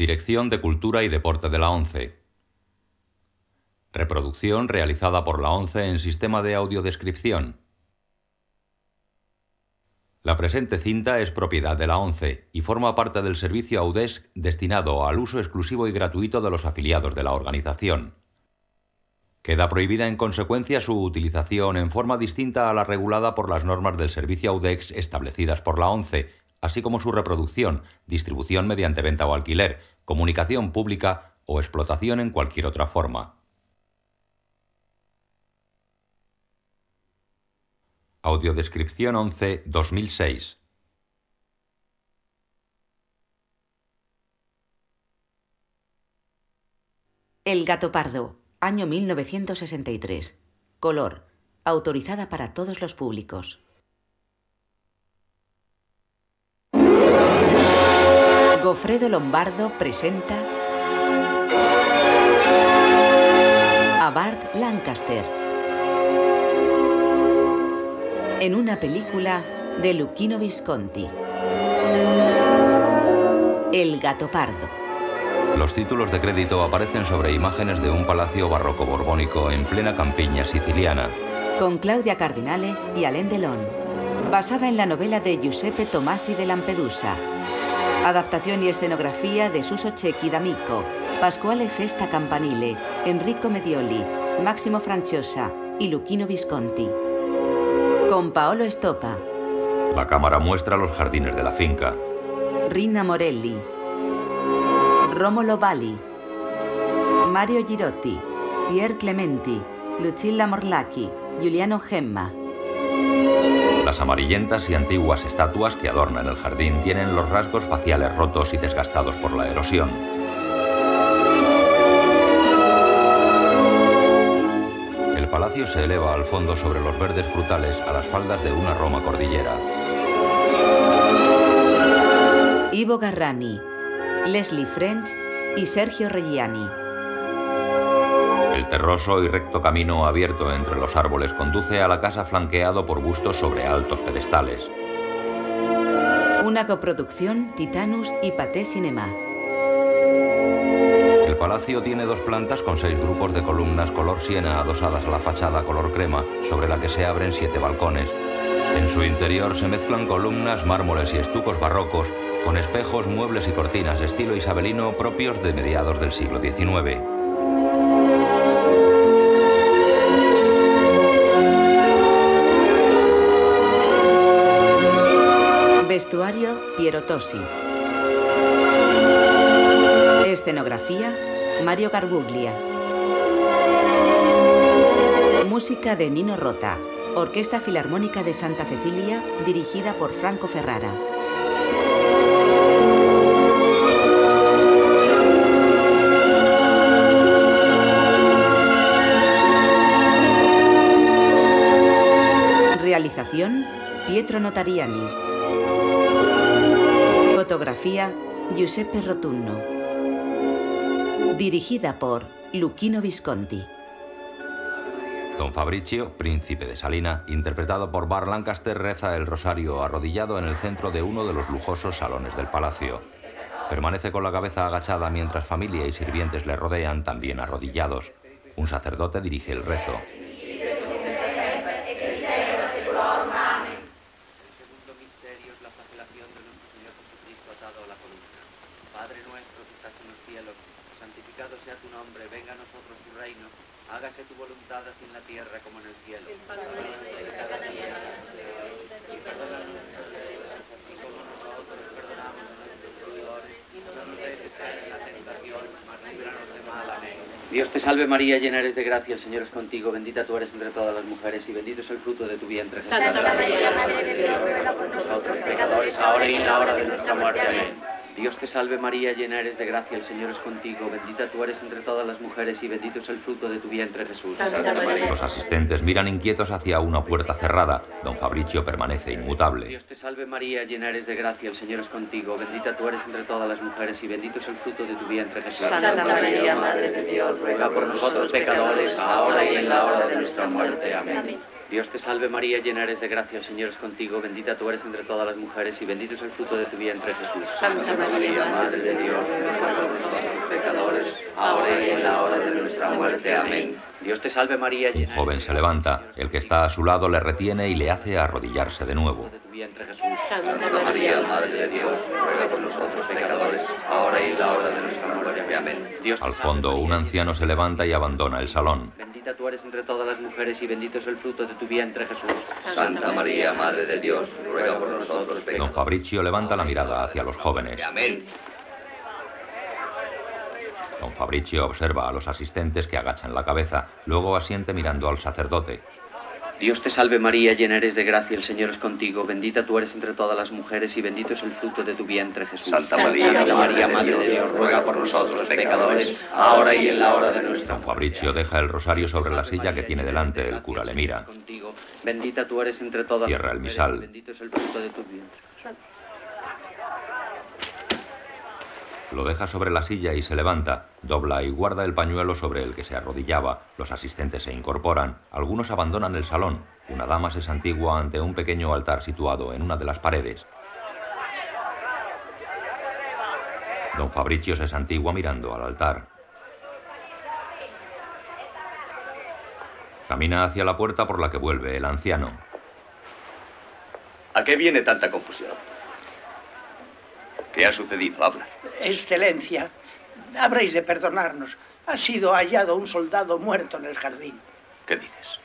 Dirección de Cultura y Deporte de la ONCE. Reproducción realizada por la ONCE en sistema de audiodescripción. La presente cinta es propiedad de la ONCE y forma parte del servicio AUDESC destinado al uso exclusivo y gratuito de los afiliados de la organización. Queda prohibida en consecuencia su utilización en forma distinta a la regulada por las normas del servicio AUDEX establecidas por la ONCE, así como su reproducción, distribución mediante venta o alquiler, comunicación pública o explotación en cualquier otra forma. Audiodescripción 11 2006 El gato pardo, año 1963. Color, autorizada para todos los públicos. Gofredo Lombardo presenta a Bart Lancaster en una película de Luchino Visconti. El gato pardo. Los títulos de crédito aparecen sobre imágenes de un palacio barroco borbónico en plena campiña siciliana. Con Claudia Cardinale y Alain Delon. Basada en la novela de Giuseppe Tomasi de Lampedusa. Adaptación y escenografía de Suso Cecchi D'Amico, Pasquale Festa Campanile, Enrico Medioli, Máximo Franciosa y Luchino Visconti. Con Paolo Estopa, La cámara muestra los jardines de la finca. Rina Morelli, Romolo Bali, Mario Girotti, Pier Clementi, Lucilla Morlacchi, Giuliano Gemma. Las amarillentas y antiguas estatuas que adornan el jardín tienen los rasgos faciales rotos y desgastados por la erosión. El palacio se eleva al fondo sobre los verdes frutales a las faldas de una Roma cordillera. Ivo Garrani, Leslie French y Sergio Reggiani. El terroso y recto camino abierto entre los árboles conduce a la casa flanqueado por bustos sobre altos pedestales. Una coproducción Titanus y Pathé Cinema. El palacio tiene dos plantas con seis grupos de columnas color siena adosadas a la fachada color crema, sobre la que se abren siete balcones. En su interior se mezclan columnas, mármoles y estucos barrocos, con espejos, muebles y cortinas de estilo isabelino propios de mediados del siglo XIX. Piero Tosi. Escenografía Mario Garbuglia. Música de Nino Rota. Orquesta Filarmónica de Santa Cecilia, dirigida por Franco Ferrara. Realización Pietro Notariani. Fotografía Giuseppe Rotunno. Dirigida por Luchino Visconti. Don Fabricio, príncipe de Salina, interpretado por Bar Lancaster, reza el rosario arrodillado en el centro de uno de los lujosos salones del palacio. Permanece con la cabeza agachada mientras familia y sirvientes le rodean, también arrodillados. Un sacerdote dirige el rezo. segundo misterio es la flagelación de nuestro Señor Jesucristo atado a la columna. Padre nuestro que estás en los cielos, santificado sea tu nombre, venga a nosotros tu reino, hágase tu voluntad así en la tierra como en el cielo. Y perdona nuestras deudas, así como nosotros perdonamos a nuestros deudores, y no nos dejes caer en la tentación, mas líbranos de mal. Amén. Dios te salve María, llena eres de gracia, el Señor es contigo, bendita tú eres entre todas las mujeres y bendito es el fruto de tu vientre Jesús. Santa María, Madre de Dios, ruega por nosotros pecadores, ahora y en la hora de nuestra muerte. Amén. Dios te salve María, llena eres de gracia, el Señor es contigo, bendita tú eres entre todas las mujeres y bendito es el fruto de tu vientre Jesús. Santa María. Los asistentes miran inquietos hacia una puerta cerrada. Don Fabricio permanece inmutable. Dios te salve María, llena eres de gracia, el Señor es contigo, bendita tú eres entre todas las mujeres y bendito es el fruto de tu vientre Jesús. Santa María, Madre de Dios, ruega por nosotros pecadores, ahora y en la hora de nuestra muerte. Amén. Dios te salve María, llena eres de gracia, el Señor es contigo, bendita tú eres entre todas las mujeres y bendito es el fruto de tu vientre Jesús. Santa María, Madre de Dios, ruega por nosotros pecadores, ahora y en la hora de nuestra muerte. Amén. Dios te salve María, Un llena joven eres se de levanta, el que está a su lado le retiene y le hace arrodillarse de nuevo. Vientre Jesús. Santa María, Madre de Dios, ruega por nosotros pecadores, ahora y en la hora de nuestra muerte. Amén. Dios Al fondo, un anciano se levanta y abandona el salón. Bendita tú eres entre todas las mujeres y bendito es el fruto de tu vientre Jesús. Santa María, Madre de Dios, ruega por nosotros Don pecadores. Fabricio levanta la mirada hacia los jóvenes. Amén. Don Fabricio observa a los asistentes que agachan la cabeza, luego asiente mirando al sacerdote. Dios te salve María, llena eres de gracia, el Señor es contigo, bendita tú eres entre todas las mujeres y bendito es el fruto de tu vientre Jesús. Santa María, Madre de Dios, ruega por nosotros pecadores, ahora y en la hora de nuestra Don Fabricio deja el rosario sobre la silla que tiene delante, el cura le mira. Bendita tú eres entre todas Cierra las el mujeres, misal. y Bendito es el fruto de tu vientre. Lo deja sobre la silla y se levanta, dobla y guarda el pañuelo sobre el que se arrodillaba. Los asistentes se incorporan, algunos abandonan el salón. Una dama se santigua ante un pequeño altar situado en una de las paredes. Don Fabricio se santigua mirando al altar. Camina hacia la puerta por la que vuelve el anciano. ¿A qué viene tanta confusión? ¿Qué ha sucedido? Habla. Excelencia, habréis de perdonarnos. Ha sido hallado un soldado muerto en el jardín. ¿Qué dices?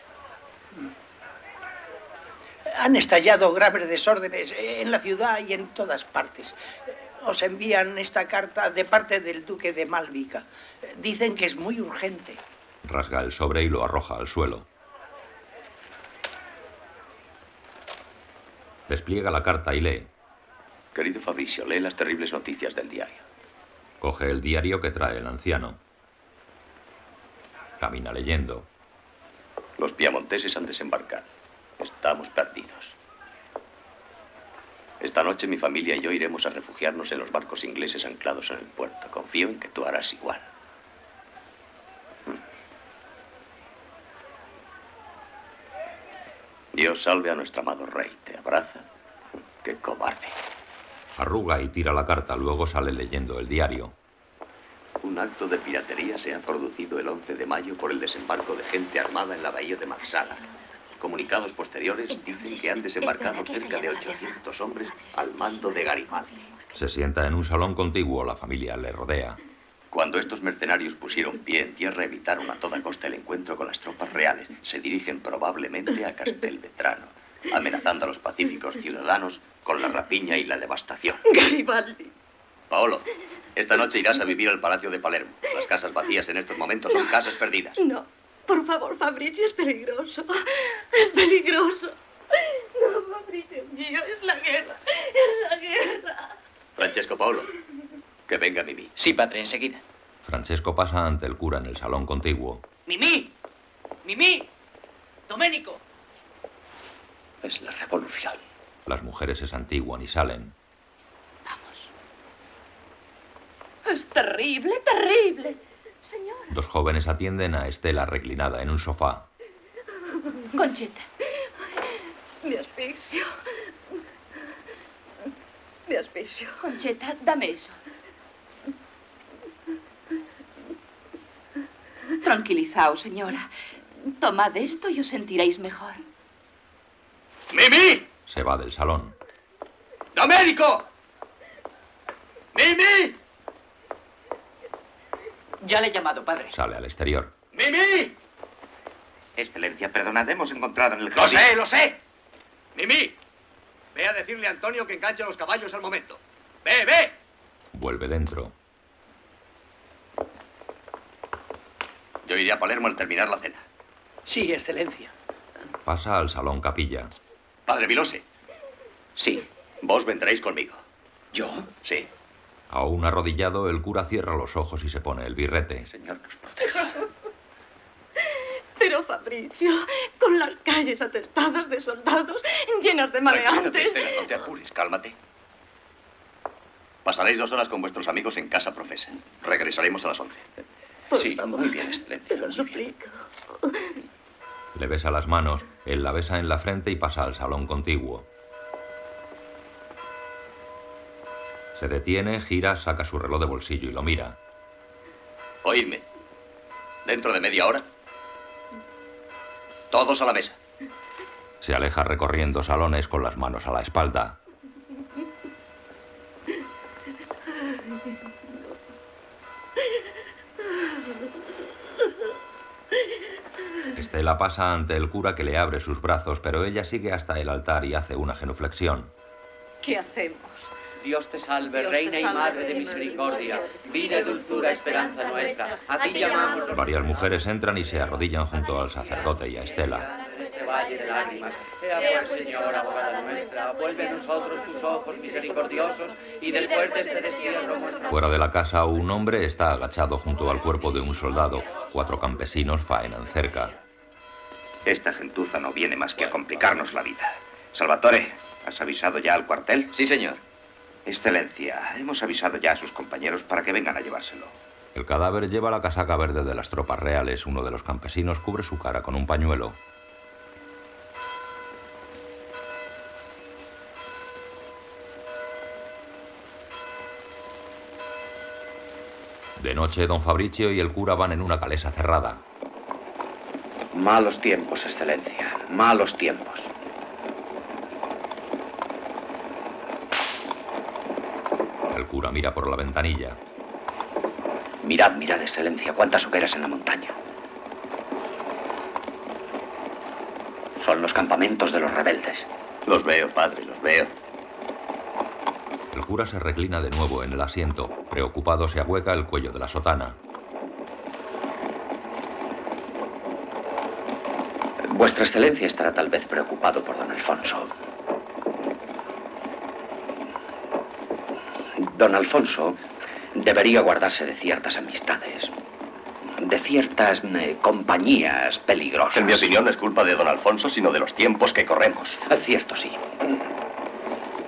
Han estallado graves desórdenes en la ciudad y en todas partes. Os envían esta carta de parte del duque de Malvica. Dicen que es muy urgente. Rasga el sobre y lo arroja al suelo. Despliega la carta y lee. Querido Fabricio, lee las terribles noticias del diario. Coge el diario que trae el anciano. Camina leyendo. Los piamonteses han desembarcado. Estamos perdidos. Esta noche mi familia y yo iremos a refugiarnos en los barcos ingleses anclados en el puerto. Confío en que tú harás igual. Dios salve a nuestro amado rey. Te abraza. Qué cobarde. Arruga y tira la carta, luego sale leyendo el diario. Un acto de piratería se ha producido el 11 de mayo por el desembarco de gente armada en la bahía de Marsala. Comunicados posteriores dicen que han desembarcado cerca de 800 hombres al mando de Garibaldi. Se sienta en un salón contiguo, la familia le rodea. Cuando estos mercenarios pusieron pie en tierra, evitaron a toda costa el encuentro con las tropas reales. Se dirigen probablemente a Castelvetrano, amenazando a los pacíficos ciudadanos con la rapiña y la devastación. Garibaldi. Paolo, esta noche irás a vivir al Palacio de Palermo. Las casas vacías en estos momentos son casas perdidas. No, por favor, Fabricio, es peligroso. Es peligroso. No, Fabricio mío, es la guerra. Es la guerra. Francesco Paolo, que venga Mimi. Sí, padre, enseguida. Francesco pasa ante el cura en el salón contiguo. ¡Mimí! ¡Mimí! ¡Doménico! Es la revolución. Las mujeres se santiguan y salen. Es terrible, terrible. Señor. Dos jóvenes atienden a Estela reclinada en un sofá. Concheta. Me asfixio. Me asfixio. Concheta, dame eso. Tranquilizaos, señora. Tomad esto y os sentiréis mejor. ¡Mimi! Se va del salón. ¡Doménico! ¡Mimi! Ya le he llamado, padre. Sale al exterior. ¡Mimi! Excelencia, perdonad, hemos encontrado en el ¡Lo jardín... sé, lo sé! ¡Mimi! Ve a decirle a Antonio que enganche los caballos al momento. ¡Ve, ve! Vuelve dentro. Yo iré a Palermo al terminar la cena. Sí, excelencia. Pasa al salón capilla. Padre Vilose. Sí. Vos vendréis conmigo. ¿Yo? Sí. Aún arrodillado, el cura cierra los ojos y se pone el birrete. Señor, que os proteja. Pero, Fabricio, con las calles atestadas de soldados, llenas de maleantes. Estela, no te apures, cálmate. Pasaréis dos horas con vuestros amigos en casa profesa. Regresaremos a las once. Por Sí, favor, muy bien, excelencia, Te lo bien. Le besa las manos, él la besa en la frente y pasa al salón contiguo. Se detiene, gira, saca su reloj de bolsillo y lo mira. Oídme. Dentro de media hora. Todos a la mesa. Se aleja recorriendo salones con las manos a la espalda. Estela pasa ante el cura que le abre sus brazos, pero ella sigue hasta el altar y hace una genuflexión. ¿Qué hacemos? Dios te salve, Dios te Reina y salve, Madre de y misericordia, vida y dulzura, esperanza nuestra. A ti llamamos Varias mujeres entran y se arrodillan junto al sacerdote y a Estela. este valle de lágrimas. Ea pues, Señor, abogada nuestra, vuelve a nosotros tus ojos misericordiosos y después de este destierro Fuera de la casa, un hombre está agachado junto al cuerpo de un soldado. Cuatro campesinos faenan cerca. Esta gentuza no viene más que a complicarnos la vida. Salvatore, ¿has avisado ya al cuartel? Sí, señor. Excelencia, hemos avisado ya a sus compañeros para que vengan a llevárselo. El cadáver lleva la casaca verde de las tropas reales. Uno de los campesinos cubre su cara con un pañuelo. De noche, don Fabricio y el cura van en una calesa cerrada. Malos tiempos, Excelencia. Malos tiempos. El cura mira por la ventanilla. Mirad, mirad, Excelencia, cuántas hogueras en la montaña. Son los campamentos de los rebeldes. Los veo, padre, los veo. El cura se reclina de nuevo en el asiento. Preocupado, se ahueca el cuello de la sotana. Vuestra Excelencia estará tal vez preocupado por don Alfonso. Don Alfonso debería guardarse de ciertas amistades, de ciertas eh, compañías peligrosas. En mi opinión no es culpa de don Alfonso, sino de los tiempos que corremos. Es cierto, sí.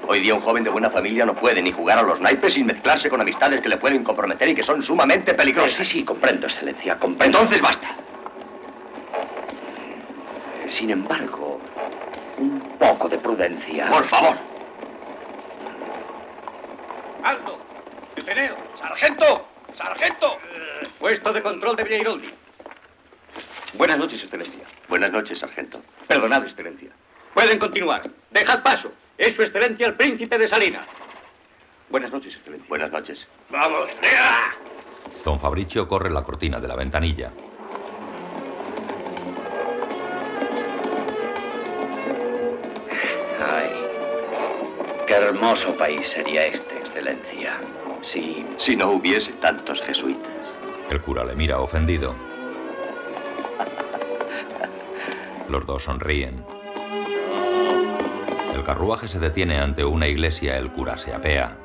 Hoy día un joven de buena familia no puede ni jugar a los naipes sin mezclarse con amistades que le pueden comprometer y que son sumamente peligrosas. Sí, sí, comprendo, Excelencia, comprendo. Entonces basta. Sin embargo, un poco de prudencia. Por favor. ¡Alto! ¡Teneo! ¡Sargento! ¡Sargento! Puesto de control de Villairoldi. Buenas noches, Excelencia. Buenas noches, sargento. Perdonad, Excelencia. Pueden continuar. Dejad paso. Es su Excelencia el Príncipe de Salina. Buenas noches, Excelencia. Buenas noches. ¡Vamos! Don Fabricio corre la cortina de la ventanilla. Hermoso país sería este, Excelencia. Sí, Si no hubiese tantos jesuitas. El cura le mira ofendido. Los dos sonríen. El carruaje se detiene ante una iglesia. El cura se apea.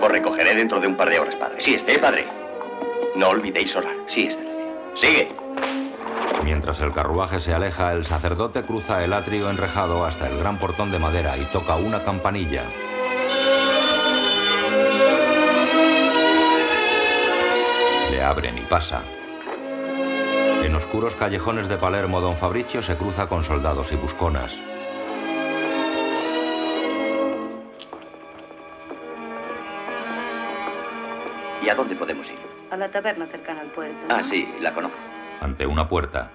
Os recogeré dentro de un par de horas, padre. Sí, esté, padre. No olvidéis orar. sí, Excelencia. Sigue. Mientras el carruaje se aleja, el sacerdote cruza el atrio enrejado hasta el gran portón de madera y toca una campanilla. Le abren y pasa. En oscuros callejones de Palermo, don Fabricio se cruza con soldados y busconas. ¿Y a dónde podemos ir? A la taberna cercana al puerto. Ah, sí, la conozco. Ante una puerta.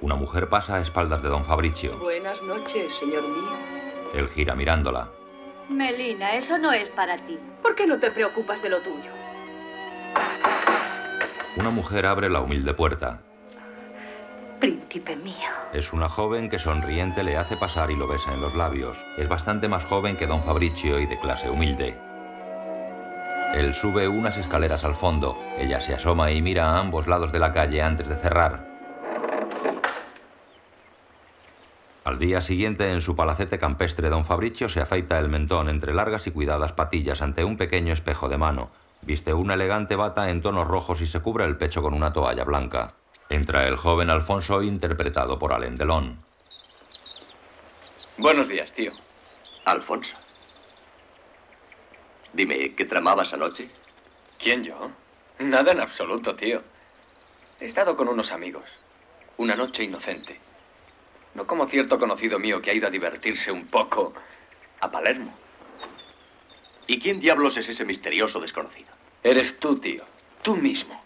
Una mujer pasa a espaldas de don Fabricio. Buenas noches, señor mío. Él gira mirándola. Melina, eso no es para ti. ¿Por qué no te preocupas de lo tuyo? Una mujer abre la humilde puerta. Príncipe mío. Es una joven que sonriente le hace pasar y lo besa en los labios. Es bastante más joven que don Fabricio y de clase humilde. Él sube unas escaleras al fondo. Ella se asoma y mira a ambos lados de la calle antes de cerrar. Al día siguiente, en su palacete campestre, don Fabricio se afeita el mentón entre largas y cuidadas patillas ante un pequeño espejo de mano. Viste una elegante bata en tonos rojos y se cubre el pecho con una toalla blanca. Entra el joven Alfonso interpretado por Alain Delon. Buenos días, tío. Alfonso. Dime, ¿qué tramabas anoche? ¿Quién yo? Nada en absoluto, tío. He estado con unos amigos. Una noche inocente. No como cierto conocido mío que ha ido a divertirse un poco a Palermo. ¿Y quién diablos es ese misterioso desconocido? Eres tú, tío. Tú mismo.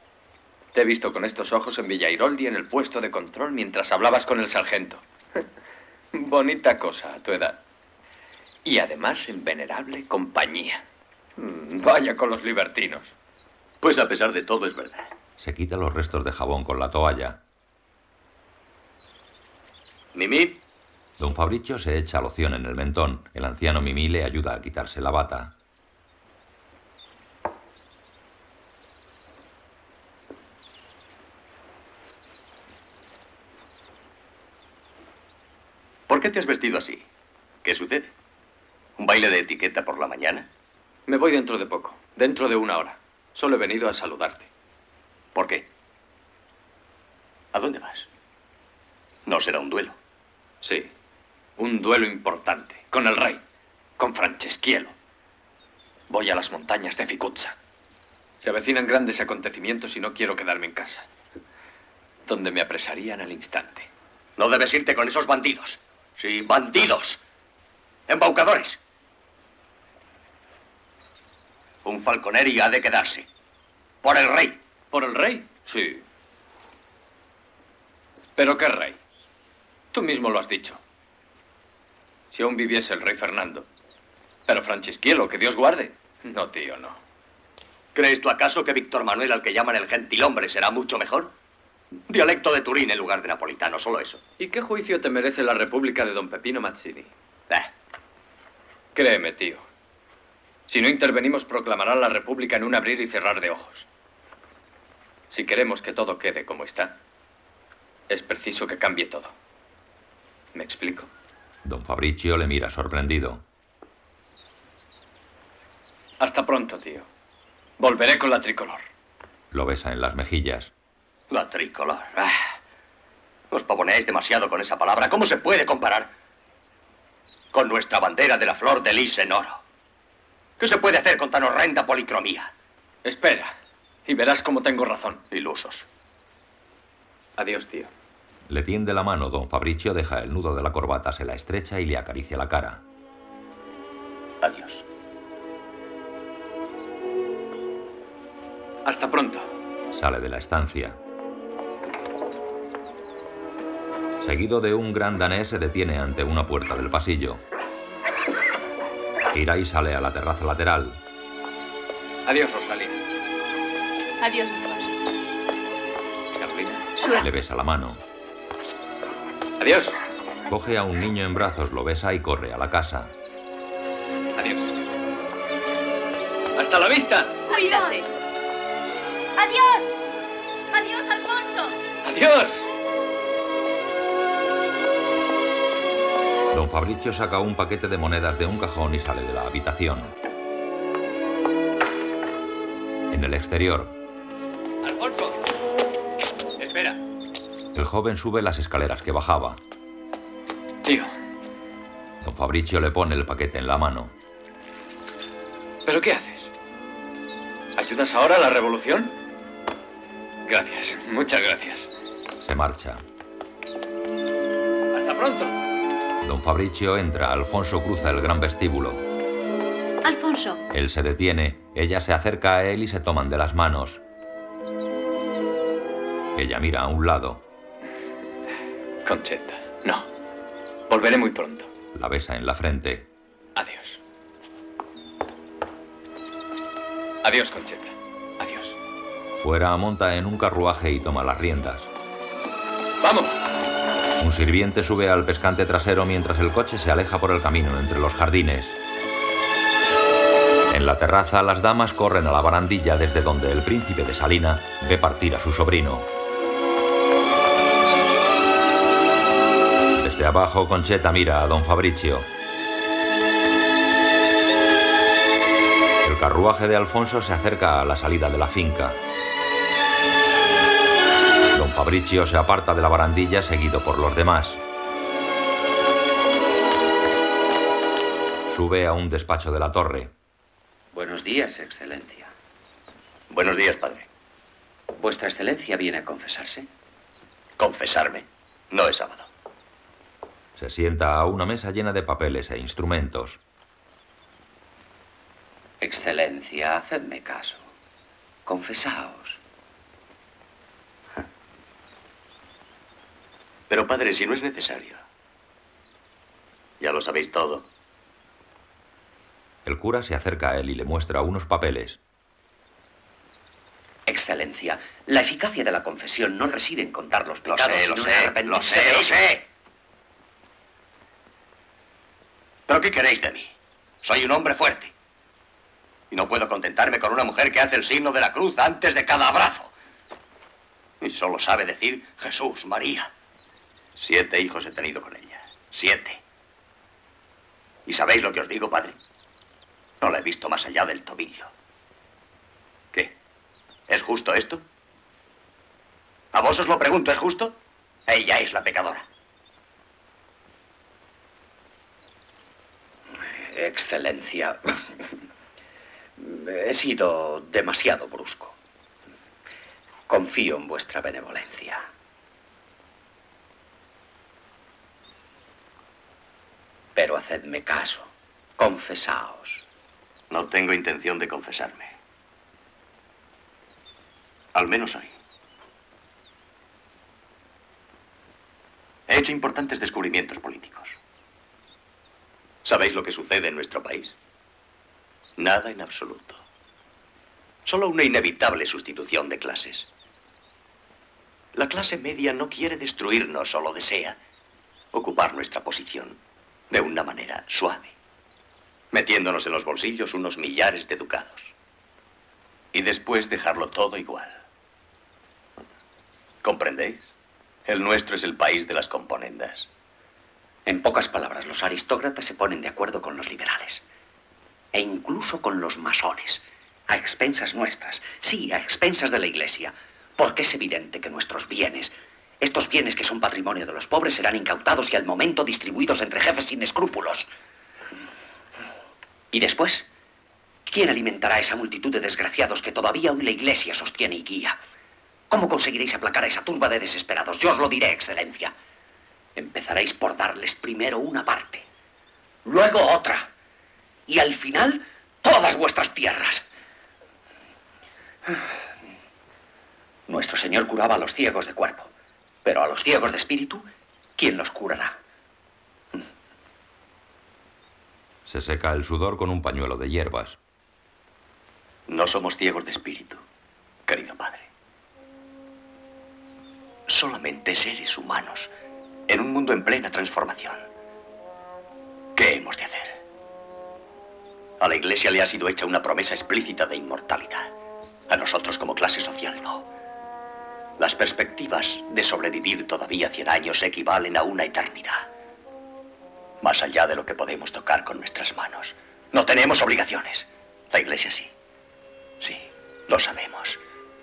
Te he visto con estos ojos en Villairoldi en el puesto de control mientras hablabas con el sargento. Bonita cosa a tu edad. Y además en venerable compañía. Mm, Vaya con los libertinos. Pues a pesar de todo es verdad. Se quita los restos de jabón con la toalla. Mimi, Don Fabricio se echa loción en el mentón. El anciano Mimi le ayuda a quitarse la bata. ¿por qué te has vestido así? ¿Qué sucede? ¿Un baile de etiqueta por la mañana? Me voy dentro de poco. Dentro de una hora. Solo he venido a saludarte. ¿Por qué? ¿A dónde vas? No será un duelo. Sí. Un duelo importante. Con el rey. Con Franceschielo. Voy a las montañas de Ficuzza. Se avecinan grandes acontecimientos y no quiero quedarme en casa. Donde me apresarían al instante. No debes irte con esos bandidos. Sí, bandidos. Embaucadores. Un falconeri ha de quedarse. Por el rey. ¿Por el rey? Sí. ¿Pero qué rey? Tú mismo lo has dicho. Si aún viviese el rey Fernando. Pero Franceschielo, que Dios guarde. No, tío, no. ¿Crees tú acaso que Víctor Manuel, al que llaman el gentilhombre, será mucho mejor? Dialecto de Turín en lugar de napolitano, solo eso. ¿Y qué juicio te merece la República de don Pepino Mazzini? Eh, Créeme, tío. Si no intervenimos, proclamarán la República en un abrir y cerrar de ojos. Si queremos que todo quede como está, es preciso que cambie todo. ¿Me explico? Don Fabricio le mira sorprendido. Hasta pronto, tío. Volveré con la tricolor. Lo besa en las mejillas. La tricolor. Ah, os pavoneáis demasiado con esa palabra. ¿Cómo se puede comparar con nuestra bandera de la flor de lis en oro? ¿Qué se puede hacer con tan horrenda policromía? Espera, y verás cómo tengo razón. Ilusos. Adiós, tío. Le tiende la mano, don Fabricio deja el nudo de la corbata, se la estrecha y le acaricia la cara. Adiós. Hasta pronto. Sale de la estancia. Seguido de un gran danés se detiene ante una puerta del pasillo. Gira y sale a la terraza lateral. Adiós, Rosalía. Adiós, Alfonso. Carolina. Le besa la mano. Adiós. Coge a un niño en brazos, lo besa y corre a la casa. Adiós. Hasta la vista. Cuídate. Adiós. Adiós, Alfonso. Adiós. Don Fabricio saca un paquete de monedas de un cajón y sale de la habitación. En el exterior, Alfonso. Espera. el joven sube las escaleras que bajaba. Tío, Don Fabricio le pone el paquete en la mano. ¿pero qué haces? ¿Ayudas ahora a la revolución? Gracias, muchas gracias. Se marcha. Hasta pronto. Don Fabricio entra, Alfonso cruza el gran vestíbulo. Alfonso. Él se detiene, ella se acerca a él y se toman de las manos. Ella mira a un lado, Concheta, no. Volveré muy pronto. la besa en la frente. Adiós. Adiós, Concheta. Adiós. Fuera monta en un carruaje y toma las riendas. ¡Vamos! Un sirviente sube al pescante trasero mientras el coche se aleja por el camino entre los jardines. En la terraza, las damas corren a la barandilla desde donde el príncipe de Salina ve partir a su sobrino. Desde abajo, Concheta mira a don Fabricio. El carruaje de Alfonso se acerca a la salida de la finca. Fabricio se aparta de la barandilla seguido por los demás. Sube a un despacho de la torre. Buenos días, Excelencia. Buenos días, padre. ¿Vuestra Excelencia viene a confesarse? Confesarme. No es sábado. Se sienta a una mesa llena de papeles e instrumentos. Excelencia, hacedme caso. Confesaos. Pero padre, si no es necesario. Ya lo sabéis todo. El cura se acerca a él y le muestra unos papeles. Excelencia, la eficacia de la confesión no reside en contar los pecados, sé, lo sino sé, en arrepentirse lo sé, lo sé. ¿Pero qué queréis de mí? Soy un hombre fuerte. Y no puedo contentarme con una mujer que hace el signo de la cruz antes de cada abrazo. Y solo sabe decir Jesús, María. Siete hijos he tenido con ella. Siete. ¿Y sabéis lo que os digo, padre? No la he visto más allá del tobillo. ¿Qué? ¿Es justo esto? A vos os lo pregunto, ¿es justo? Ella es la pecadora. Excelencia, he sido demasiado brusco. Confío en vuestra benevolencia. Pero hacedme caso. Confesaos. No tengo intención de confesarme. Al menos hoy. He hecho importantes descubrimientos políticos. ¿Sabéis lo que sucede en nuestro país? Nada en absoluto. Solo una inevitable sustitución de clases. La clase media no quiere destruirnos, solo desea ocupar nuestra posición de una manera suave, metiéndonos en los bolsillos unos millares de ducados. Y después dejarlo todo igual. ¿Comprendéis? El nuestro es el país de las componendas. En pocas palabras, los aristócratas se ponen de acuerdo con los liberales. E incluso con los masones. A expensas nuestras. Sí, a expensas de la Iglesia. Porque es evidente que nuestros bienes, estos bienes que son patrimonio de los pobres, serán incautados y al momento distribuidos entre jefes sin escrúpulos. ¿Y después? ¿Quién alimentará a esa multitud de desgraciados que todavía hoy la Iglesia sostiene y guía? ¿Cómo conseguiréis aplacar a esa turba de desesperados? Yo os lo diré, Excelencia. Empezaréis por darles primero una parte, luego otra, y al final todas vuestras tierras. Nuestro Señor curaba a los ciegos de cuerpo, pero a los ciegos de espíritu, ¿quién los curará? Se seca el sudor con un pañuelo de hierbas. No somos ciegos de espíritu, querido padre. Solamente seres humanos en un mundo en plena transformación. ¿Qué hemos de hacer? A la Iglesia le ha sido hecha una promesa explícita de inmortalidad. A nosotros como clase social no. Las perspectivas de sobrevivir todavía 100 años equivalen a una eternidad. Más allá de lo que podemos tocar con nuestras manos. No tenemos obligaciones. La Iglesia sí. Sí, lo sabemos.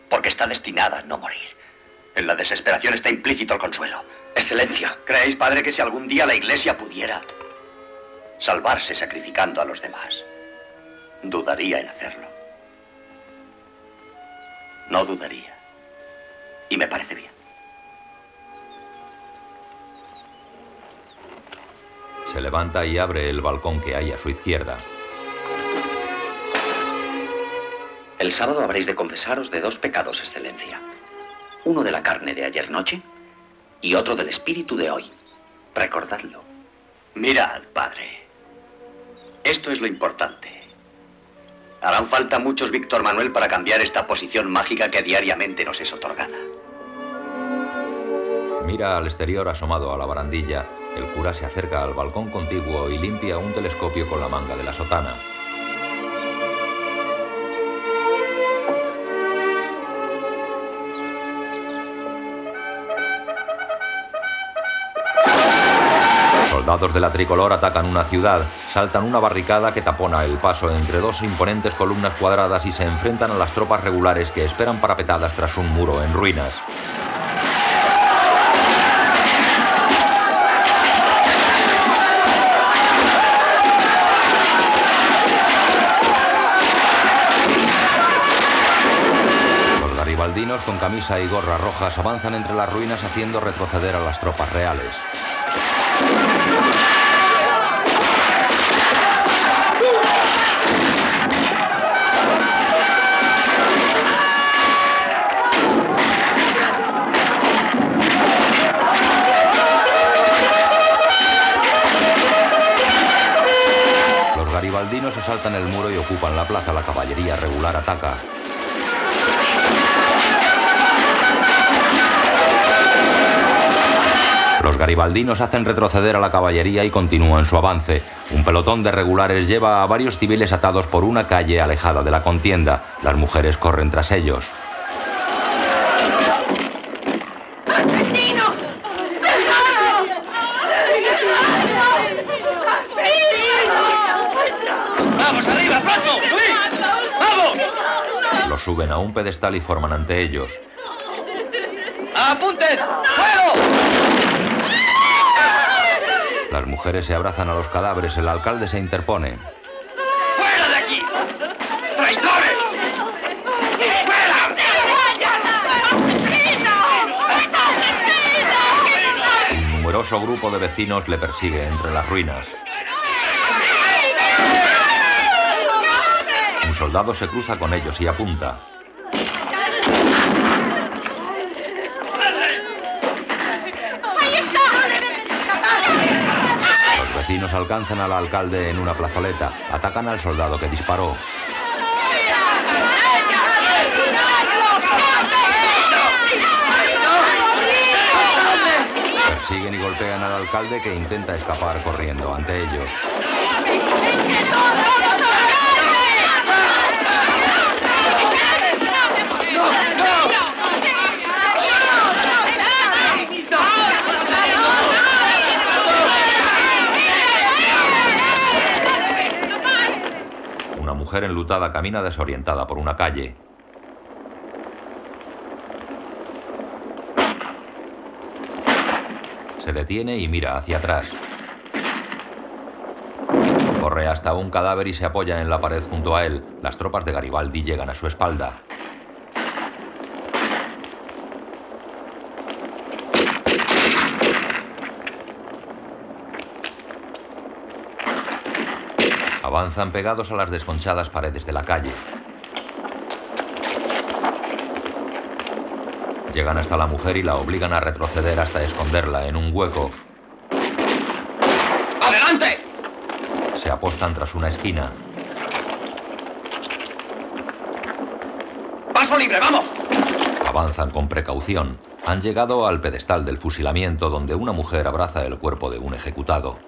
Porque está destinada a no morir. En la desesperación está implícito el consuelo. Excelencia, ¿creéis, padre, que si algún día la Iglesia pudiera salvarse sacrificando a los demás, dudaría en hacerlo? No dudaría. Y me parece bien. Se levanta y abre el balcón que hay a su izquierda. El sábado habréis de confesaros de dos pecados, Excelencia. Uno de la carne de ayer noche y otro del espíritu de hoy. Recordadlo. Mirad, padre. Esto es lo importante. Harán falta muchos Víctor Manuel para cambiar esta posición mágica que diariamente nos es otorgada. Mira al exterior asomado a la barandilla. El cura se acerca al balcón contiguo y limpia un telescopio con la manga de la sotana. Soldados de la tricolor atacan una ciudad, saltan una barricada que tapona el paso entre dos imponentes columnas cuadradas y se enfrentan a las tropas regulares que esperan parapetadas tras un muro en ruinas. Los garibaldinos con camisa y gorra rojas avanzan entre las ruinas haciendo retroceder a las tropas reales. Los garibaldinos asaltan el muro y ocupan la plaza. La caballería regular ataca. Los garibaldinos hacen retroceder a la caballería y continúan su avance. Un pelotón de regulares lleva a varios civiles atados por una calle alejada de la contienda. Las mujeres corren tras ellos. ¡Asesinos! ¡Asesinos! ¡Vamos, arriba, pronto! ¡Subid! ¡Vamos! Los suben a un pedestal y forman ante ellos. ¡Apunten! ¡Fuego! Las mujeres se abrazan a los cadáveres. El alcalde se interpone. ¡Fuera de aquí! ¡Traidores! ¡Fuera! Un numeroso grupo de vecinos le persigue entre las ruinas. Un soldado se cruza con ellos y apunta. Vecinos alcanzan al alcalde en una plazoleta. Atacan al soldado que disparó. Persiguen y golpean al alcalde que intenta escapar corriendo ante ellos. Mujer enlutada camina desorientada por una calle. Se detiene y mira hacia atrás. Corre hasta un cadáver y se apoya en la pared junto a él. Las tropas de Garibaldi llegan a su espalda. Avanzan pegados a las desconchadas paredes de la calle. Llegan hasta la mujer y la obligan a retroceder hasta esconderla en un hueco. ¡Adelante! Se apostan tras una esquina. ¡Paso libre, vamos! Avanzan con precaución. Han llegado al pedestal del fusilamiento donde una mujer abraza el cuerpo de un ejecutado.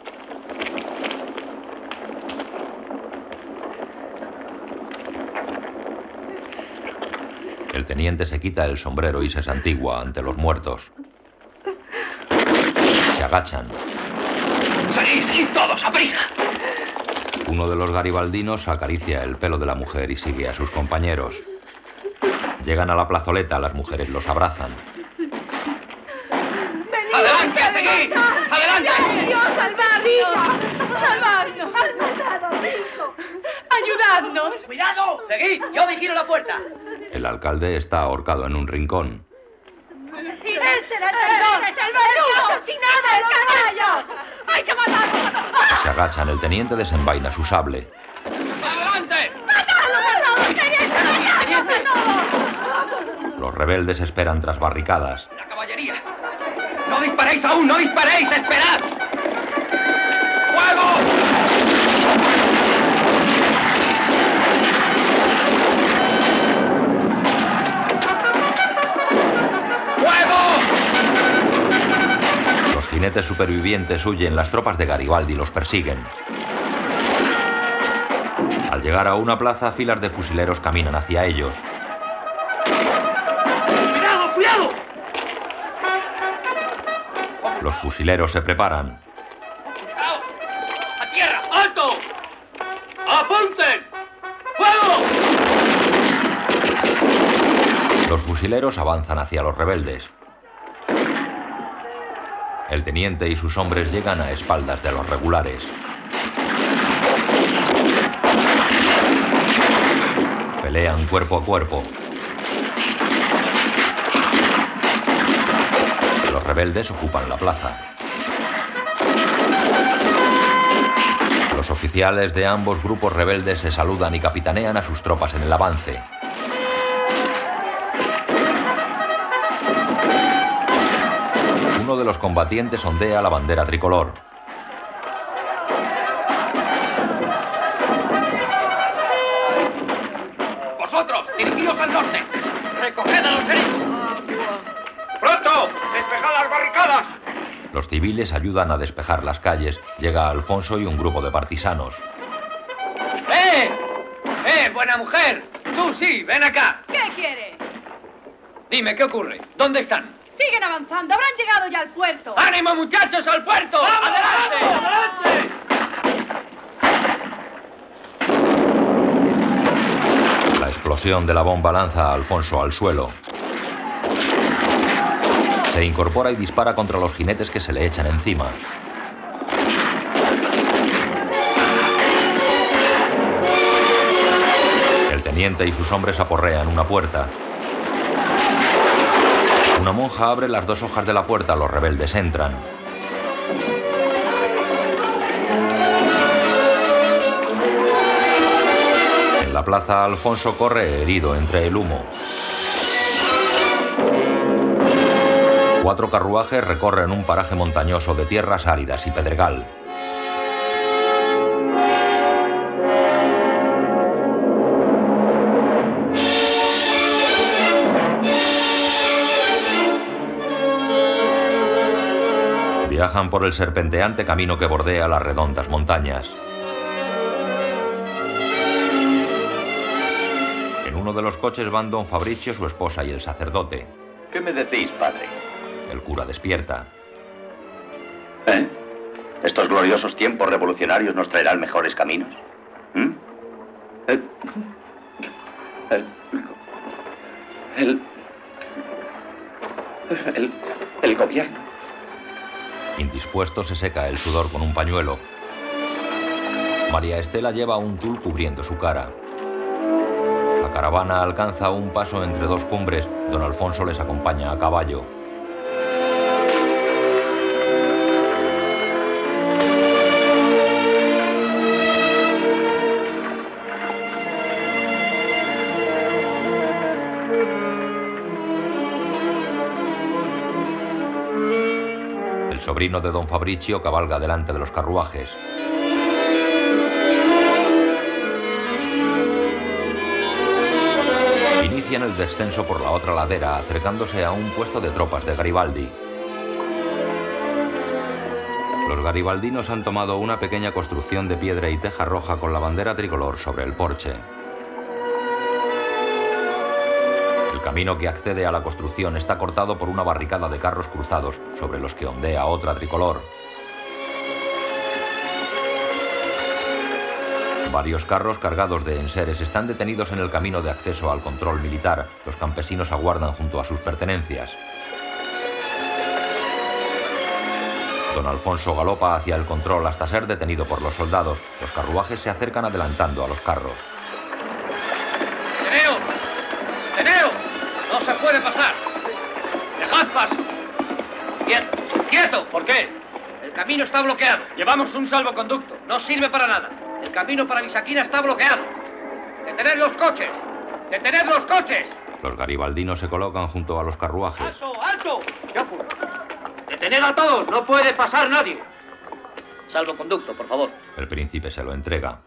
Teniente se quita el sombrero y se santigua ante los muertos. Se agachan. ¡Seguid, seguid todos, a prisa! Uno de los garibaldinos acaricia el pelo de la mujer y sigue a sus compañeros. Llegan a la plazoleta, las mujeres los abrazan. ¡Adelante, seguid! ¡Adelante! ¡Dios, salvarnos! ¡Salvarnos! ¡Has matado a mi hijo! ¡Ayudadnos! ¡Cuidado! ¡Seguid! ¡Yo vigilo la puerta! El alcalde está ahorcado en un rincón. ¡Este era el el. ¡Hay que matarlo! Se agachan, el teniente desenvaina su sable. ¡Adelante! ¡Matadlo! ¡Teniente! Los rebeldes esperan tras barricadas. ¡La caballería! ¡No disparéis aún! ¡No disparéis! ¡Esperad! ¡Fuego! Jinetes supervivientes huyen, las tropas de Garibaldi los persiguen. Al llegar a una plaza, filas de fusileros caminan hacia ellos. ¡Cuidado, cuidado! Los fusileros se preparan. ¡A tierra! ¡Alto! ¡Apunten! ¡Fuego! Los fusileros avanzan hacia los rebeldes. El teniente y sus hombres llegan a espaldas de los regulares. Pelean cuerpo a cuerpo. Los rebeldes ocupan la plaza. Los oficiales de ambos grupos rebeldes se saludan y capitanean a sus tropas en el avance. Uno de los combatientes ondea la bandera tricolor. ¡Vosotros, dirigidos al norte! ¡Recoged a los heridos! ¡Pronto! ¡Despejad las barricadas! Los civiles ayudan a despejar las calles. Llega Alfonso y un grupo de partisanos. ¡Eh! ¡Eh, buena mujer! Tú sí, ven acá. ¿Qué quiere? Dime, ¿qué ocurre? ¿Dónde están? Avanzando, habrán llegado ya al puerto. ¡Ánimo, muchachos, al puerto! ¡Adelante! ¡Adelante! La explosión de la bomba lanza a Alfonso al suelo. Se incorpora y dispara contra los jinetes que se le echan encima. El teniente y sus hombres aporrean una puerta. Una monja abre las dos hojas de la puerta, los rebeldes entran. En la plaza Alfonso corre herido entre el humo. Cuatro carruajes recorren un paraje montañoso de tierras áridas y pedregal. Viajan por el serpenteante camino que bordea las redondas montañas. En uno de los coches van don Fabricio, su esposa y el sacerdote. ¿Qué me decís, padre? El cura despierta. ¿Eh? ¿Estos gloriosos tiempos revolucionarios nos traerán mejores caminos? ¿Mm? El, el, el, el gobierno. Indispuesto se seca el sudor con un pañuelo. María Estela lleva un tul cubriendo su cara. La caravana alcanza un paso entre dos cumbres. Don Alfonso les acompaña a caballo. Sobrino de don Fabricio cabalga delante de los carruajes. Inician el descenso por la otra ladera, acercándose a un puesto de tropas de Garibaldi. Los garibaldinos han tomado una pequeña construcción de piedra y teja roja con la bandera tricolor sobre el porche. Camino que accede a la construcción está cortado por una barricada de carros cruzados, sobre los que ondea otra tricolor. Varios carros cargados de enseres están detenidos en el camino de acceso al control militar. Los campesinos aguardan junto a sus pertenencias. Don Alfonso galopa hacia el control hasta ser detenido por los soldados. Los carruajes se acercan adelantando a los carros. ¿Por qué? El camino está bloqueado. Llevamos un salvoconducto. No sirve para nada. El camino para Misaquina está bloqueado. ¡Detened los coches! ¡Detened los coches! Los garibaldinos se colocan junto a los carruajes. ¡Alto! ¡Alto! ¿Qué ocurre? ¡Detened a todos! ¡No puede pasar nadie! Salvoconducto, por favor. El príncipe se lo entrega.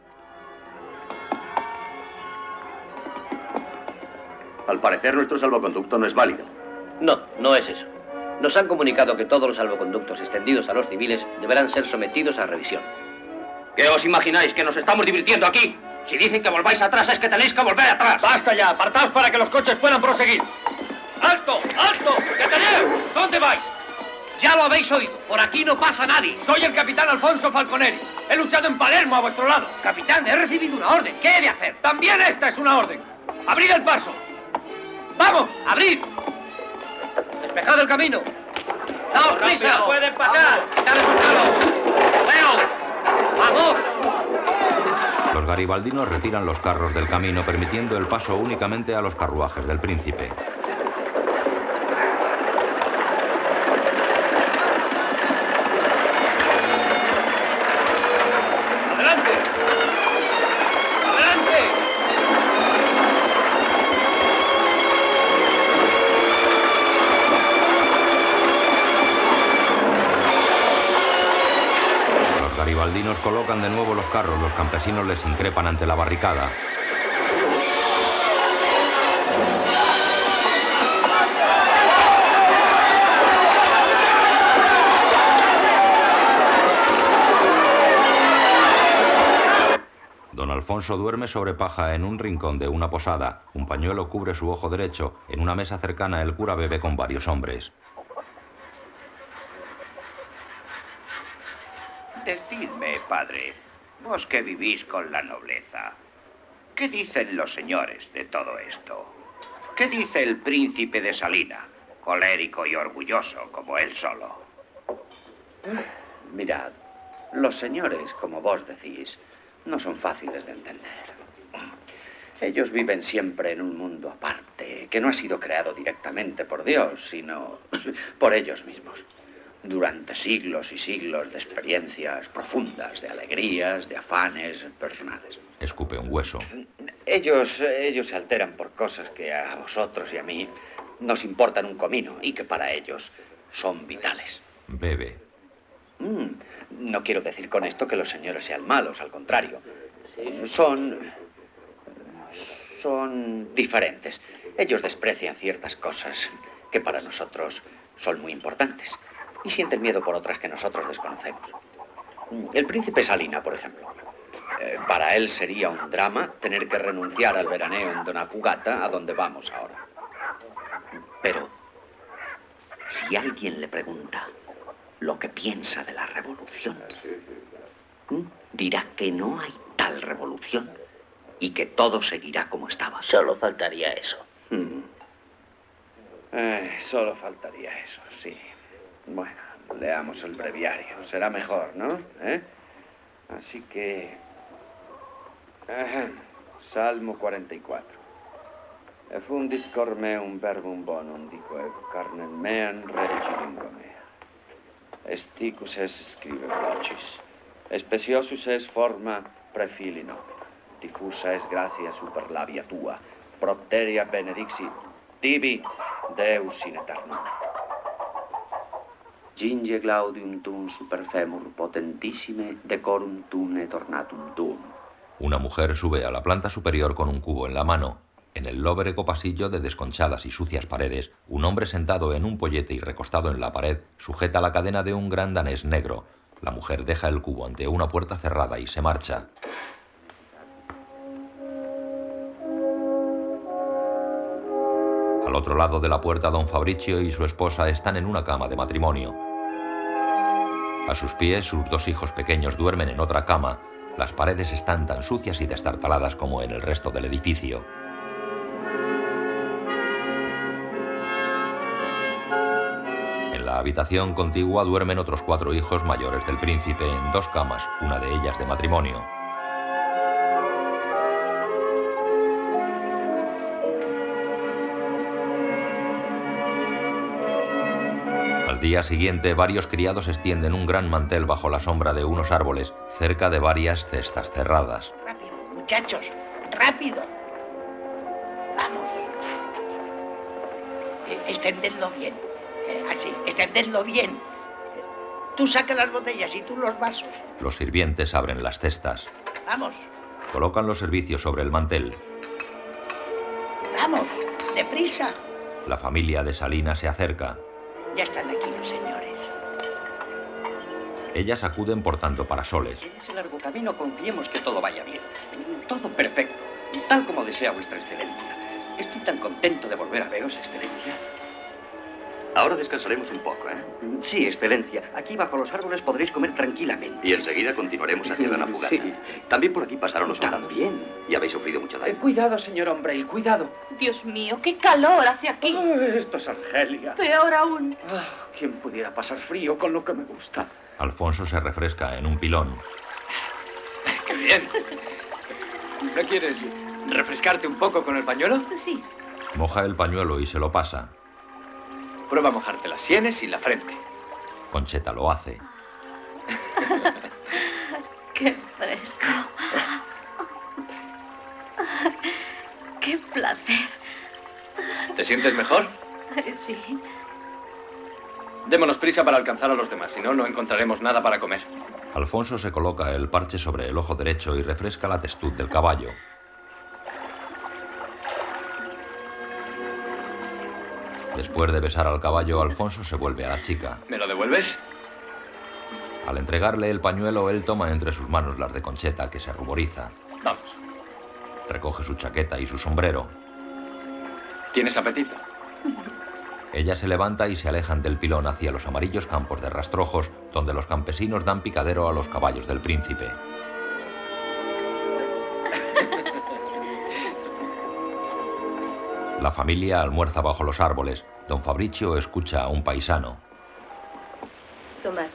Al parecer nuestro salvoconducto no es válido. No, no es eso. Nos han comunicado que todos los salvoconductos extendidos a los civiles deberán ser sometidos a revisión. ¿Qué os imagináis? ¿Que nos estamos divirtiendo aquí? Si dicen que volváis atrás es que tenéis que volver atrás. ¡Basta ya! ¡Apartaos para que los coches puedan proseguir! ¡Alto! ¡Alto! ¡Detened! ¿Dónde vais? Ya lo habéis oído. Por aquí no pasa nadie. Soy el capitán Alfonso Falconeri. He luchado en Palermo a vuestro lado. Capitán, he recibido una orden. ¿Qué he de hacer? También esta es una orden. ¡Abrid el paso! ¡Vamos! ¡Abrid! ¡Despejad el camino! ¡Daos prisa! pueden pasar! ¡Quitad el ¡Leo! ¡Vamos! Los garibaldinos retiran los carros del camino, permitiendo el paso únicamente a los carruajes del príncipe. Colocan de nuevo los carros. Los campesinos les increpan ante la barricada. Don Alfonso duerme sobre paja en un rincón de una posada. Un pañuelo cubre su ojo derecho. En una mesa cercana el cura bebe con varios hombres. Decidme, padre, vos que vivís con la nobleza, ¿qué dicen los señores de todo esto? ¿Qué dice el príncipe de Salina, colérico y orgulloso como él solo? Mirad, los señores, como vos decís, no son fáciles de entender. Ellos viven siempre en un mundo aparte, que no ha sido creado directamente por Dios, sino por ellos mismos. Durante siglos y siglos de experiencias profundas, de alegrías, de afanes personales. Escupe un hueso. Ellos, ellos se alteran por cosas que a vosotros y a mí nos importan un comino y que para ellos son vitales. Bebe. Mm, no quiero decir con esto que los señores sean malos, al contrario. Son. son diferentes. Ellos desprecian ciertas cosas que para nosotros son muy importantes y sienten miedo por otras que nosotros desconocemos. El príncipe Salina, por ejemplo. Eh, para él sería un drama tener que renunciar al veraneo en Donafugata, a donde vamos ahora. Pero, si alguien le pregunta lo que piensa de la revolución, dirá que no hay tal revolución y que todo seguirá como estaba. Solo faltaría eso. Mm. Eh, solo faltaría eso, sí. Bueno, leamos el breviario. Será mejor, ¿no? ¿Eh? Así que... Salmo 44. Effundit cor meum verbum bonum dico ego carnem meam regi lingua. Esticus es scribe vocis. Speciosus es forma prefili nomina. Diffusa es gratia super labia tua. Propteria benedixit. Tibi Deus in eternum. Ginge glaudium tum super femur potentissime decorum tum et ornatum tum. Una mujer sube a la planta superior con un cubo en la mano. En el lóbrego pasillo de desconchadas y sucias paredes, un hombre sentado en un pollete y recostado en la pared sujeta la cadena de un gran danés negro. La mujer deja el cubo ante una puerta cerrada y se marcha. Al otro lado de la puerta, don Fabricio y su esposa están en una cama de matrimonio. A sus pies, sus dos hijos pequeños duermen en otra cama. Las paredes están tan sucias y destartaladas como en el resto del edificio. En la habitación contigua duermen otros cuatro hijos mayores del príncipe en dos camas, una de ellas de matrimonio. Al día siguiente, varios criados extienden un gran mantel bajo la sombra de unos árboles, cerca de varias cestas cerradas. Rápido, muchachos, rápido. Vamos. Eh, extendedlo bien. Eh, así, extendedlo bien. Tú saca las botellas y tú los vasos. Los sirvientes abren las cestas. Vamos, Colocan los servicios sobre el mantel. vamos, deprisa. La familia de Salina se acerca. Ya están aquí los señores. Ellas acuden portando parasoles. En ese largo camino confiemos que todo vaya bien. Todo perfecto. Tal como desea vuestra excelencia. Estoy tan contento de volver a veros, excelencia. Ahora descansaremos un poco, ¿eh? Sí, excelencia. Aquí bajo los árboles podréis comer tranquilamente. Y enseguida continuaremos hacia Danapugata. Sí. También por aquí pasaron los soldados. También. ¿Y habéis sufrido mucho Eh, daño? cuidado, señor hombre, y cuidado. Dios mío, qué calor hace aquí. Ah, esto es Argelia. Peor aún. Ah, ¿Quién pudiera pasar frío con lo que me gusta? Alfonso se refresca en un pilón. ¡Qué bien! ¿No quieres refrescarte un poco con el pañuelo? Sí. Moja el pañuelo y se lo pasa. Prueba a mojarte las sienes y la frente. Concheta lo hace. Qué fresco. Qué placer. ¿Te sientes mejor? Sí. Démonos prisa para alcanzar a los demás, si no, no encontraremos nada para comer. Alfonso se coloca el parche sobre el ojo derecho y refresca la testuz del caballo. Después de besar al caballo, Alfonso se vuelve a la chica. ¿Me lo devuelves? Al entregarle el pañuelo, él toma entre sus manos las de Concheta, que se ruboriza. Vamos. Recoge su chaqueta y su sombrero. ¿Tienes apetito? Ella se levanta y se alejan del pilón hacia los amarillos campos de rastrojos, donde los campesinos dan picadero a los caballos del príncipe. La familia almuerza bajo los árboles. Don Fabricio escucha a un paisano. Tomás,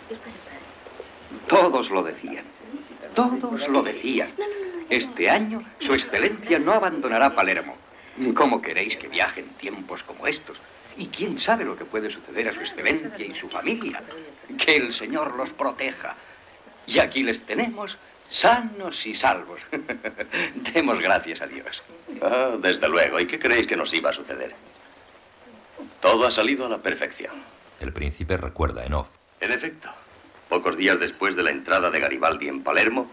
Todos lo decían. Todos lo decían. Este año su excelencia no abandonará Palermo. ¿Cómo queréis que viaje en tiempos como estos? Y quién sabe lo que puede suceder a su excelencia y su familia. Que el Señor los proteja. Y aquí les tenemos sanos y salvos. Demos gracias a Dios. Ah, desde luego. ¿Y qué creéis que nos iba a suceder? Todo ha salido a la perfección. El príncipe recuerda en off. En efecto, pocos días después de la entrada de Garibaldi en Palermo,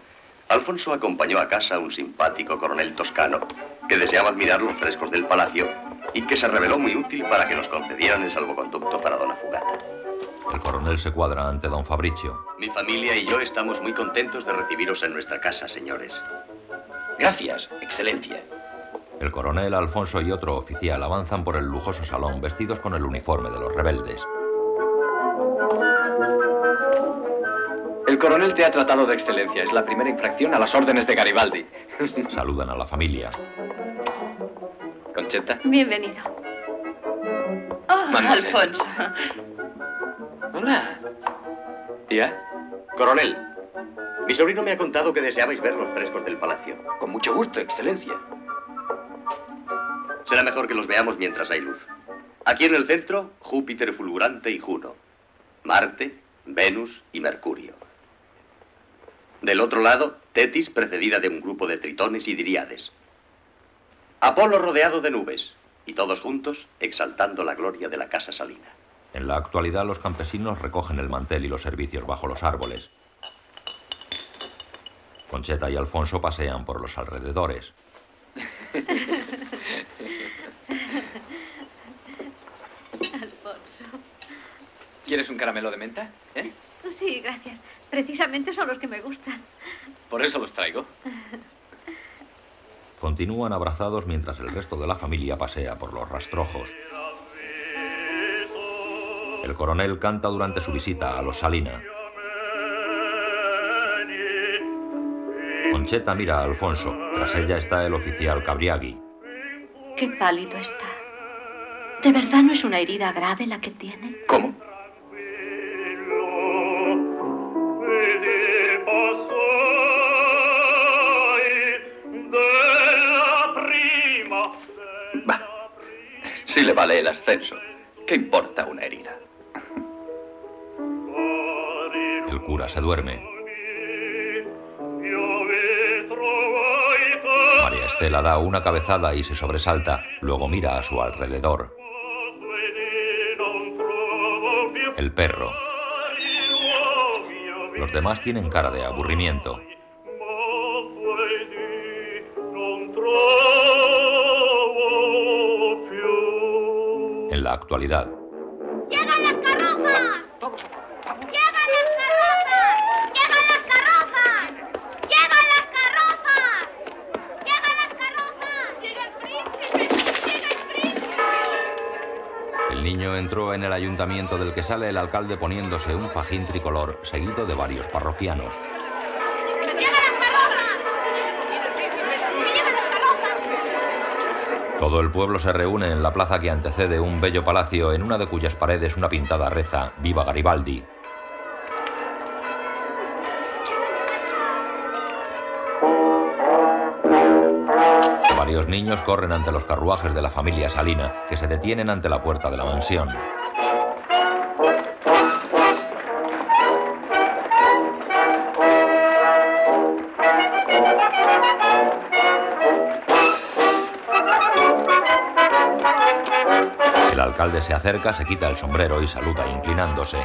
Alfonso acompañó a casa a un simpático coronel toscano que deseaba admirar los frescos del palacio y que se reveló muy útil para que nos concedieran el salvoconducto para Dona Fugata. El coronel se cuadra ante don Fabricio. Mi familia y yo estamos muy contentos de recibiros en nuestra casa, señores. Gracias, excelencia. El coronel Alfonso y otro oficial avanzan por el lujoso salón vestidos con el uniforme de los rebeldes. El coronel te ha tratado de excelencia. Es la primera infracción a las órdenes de Garibaldi. Saludan a la familia. Concheta. Bienvenido. Oh. Alfonso. Hola. ¿Tía? Coronel, mi sobrino me ha contado que deseabais ver los frescos del palacio. Con mucho gusto, excelencia. Será mejor que los veamos mientras hay luz. Aquí en el centro, Júpiter fulgurante y Juno. Marte, Venus y Mercurio. Del otro lado, Tetis precedida de un grupo de tritones y diriades. Apolo rodeado de nubes. Y todos juntos exaltando la gloria de la casa salina. En la actualidad los campesinos recogen el mantel y los servicios bajo los árboles. Concheta y Alfonso pasean por los alrededores. Alfonso. ¿Quieres un caramelo de menta? ¿Eh? Sí, gracias. Precisamente son los que me gustan. Por eso los traigo. Continúan abrazados mientras el resto de la familia pasea por los rastrojos. El coronel canta durante su visita a los Salina. Concheta mira a Alfonso. Tras ella está el oficial Cabriagui. Qué pálido está. ¿De verdad no es una herida grave la que tiene? ¿Cómo? Bah, si le vale el ascenso, ¿qué importa una herida? Cura se duerme. María Estela da una cabezada y se sobresalta. Luego mira a su alrededor. El perro. Los demás tienen cara de aburrimiento. En la actualidad, ¡Llegan las carrozas! Niño entró en el ayuntamiento del que sale el alcalde poniéndose un fajín tricolor seguido de varios parroquianos. Todo el pueblo se reúne en la plaza que antecede un bello palacio en una de cuyas paredes una pintada reza Viva Garibaldi. Varios niños corren ante los carruajes de la familia Salina, que se detienen ante la puerta de la mansión. El alcalde se acerca, se quita el sombrero y saluda inclinándose.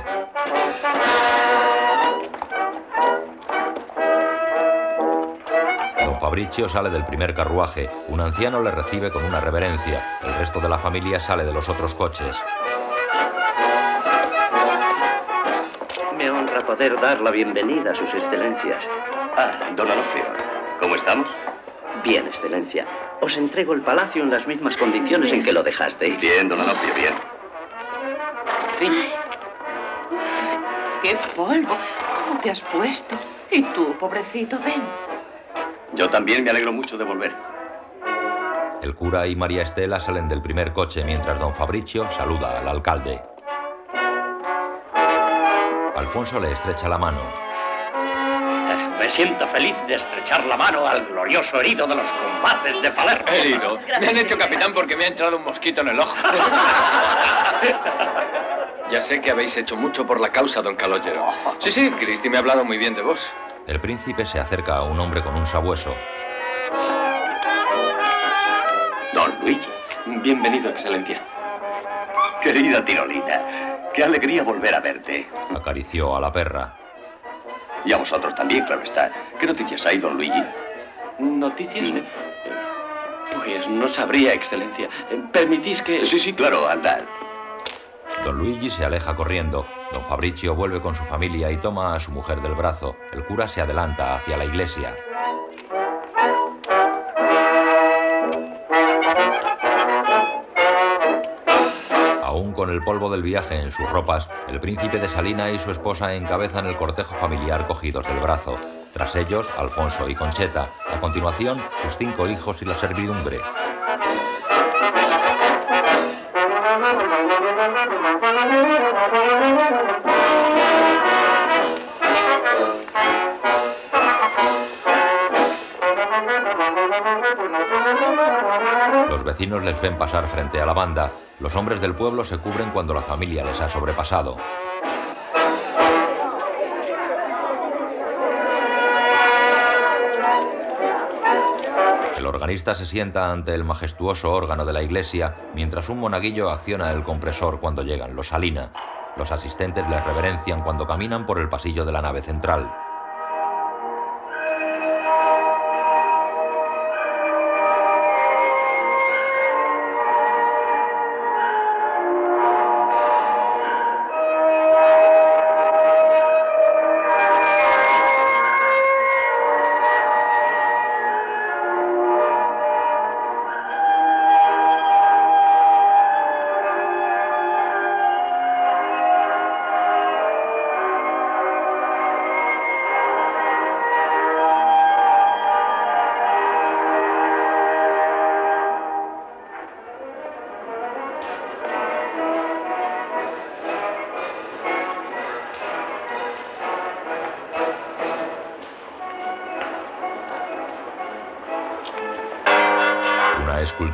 Don Fabricio sale del primer carruaje. Un anciano le recibe con una reverencia. El resto de la familia sale de los otros coches. Me honra poder dar la bienvenida a sus excelencias. Ah, don Alofio. ¿Cómo estamos? Bien, excelencia. Os entrego el palacio en las mismas condiciones en que lo dejasteis. Bien, don Alofio, bien. ¡Qué polvo! ¿Cómo te has puesto? Y tú, pobrecito, ven. Yo también me alegro mucho de volver. El cura y María Estela salen del primer coche mientras don Fabricio saluda al alcalde. Alfonso le estrecha la mano. Me siento feliz de estrechar la mano al glorioso herido de los combates de Palermo. Herido. Me han hecho capitán porque me ha entrado un mosquito en el ojo. ya sé que habéis hecho mucho por la causa, don Calogero. Sí, sí, Cristi me ha hablado muy bien de vos. El príncipe se acerca a un hombre con un sabueso. Don Luigi. Bienvenido, excelencia. Querida Tirolina, qué alegría volver a verte. Acarició a la perra. Y a vosotros también, claro está. ¿Qué noticias hay, don Luigi? ¿Noticias? Pues no sabría, excelencia. ¿Permitís que...? Sí, sí, claro, andad. Don Luigi se aleja corriendo. Don Fabricio vuelve con su familia y toma a su mujer del brazo. El cura se adelanta hacia la iglesia. Aún con el polvo del viaje en sus ropas, el príncipe de Salina y su esposa encabezan el cortejo familiar cogidos del brazo. Tras ellos, Alfonso y Concheta. A continuación, sus cinco hijos y la servidumbre. Los vecinos les ven pasar frente a la banda. Los hombres del pueblo se cubren cuando la familia les ha sobrepasado. El organista se sienta ante el majestuoso órgano de la iglesia mientras un monaguillo acciona el compresor cuando llegan los Salina. Los asistentes les reverencian cuando caminan por el pasillo de la nave central.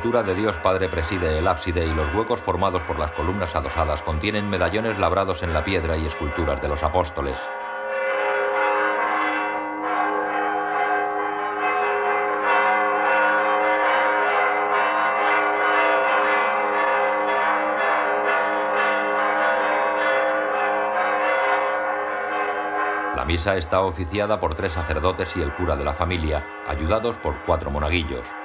Escultura de Dios Padre preside el ábside y los huecos formados por las columnas adosadas contienen medallones labrados en la piedra y esculturas de los apóstoles. La misa está oficiada por tres sacerdotes y el cura de la familia, ayudados por cuatro monaguillos.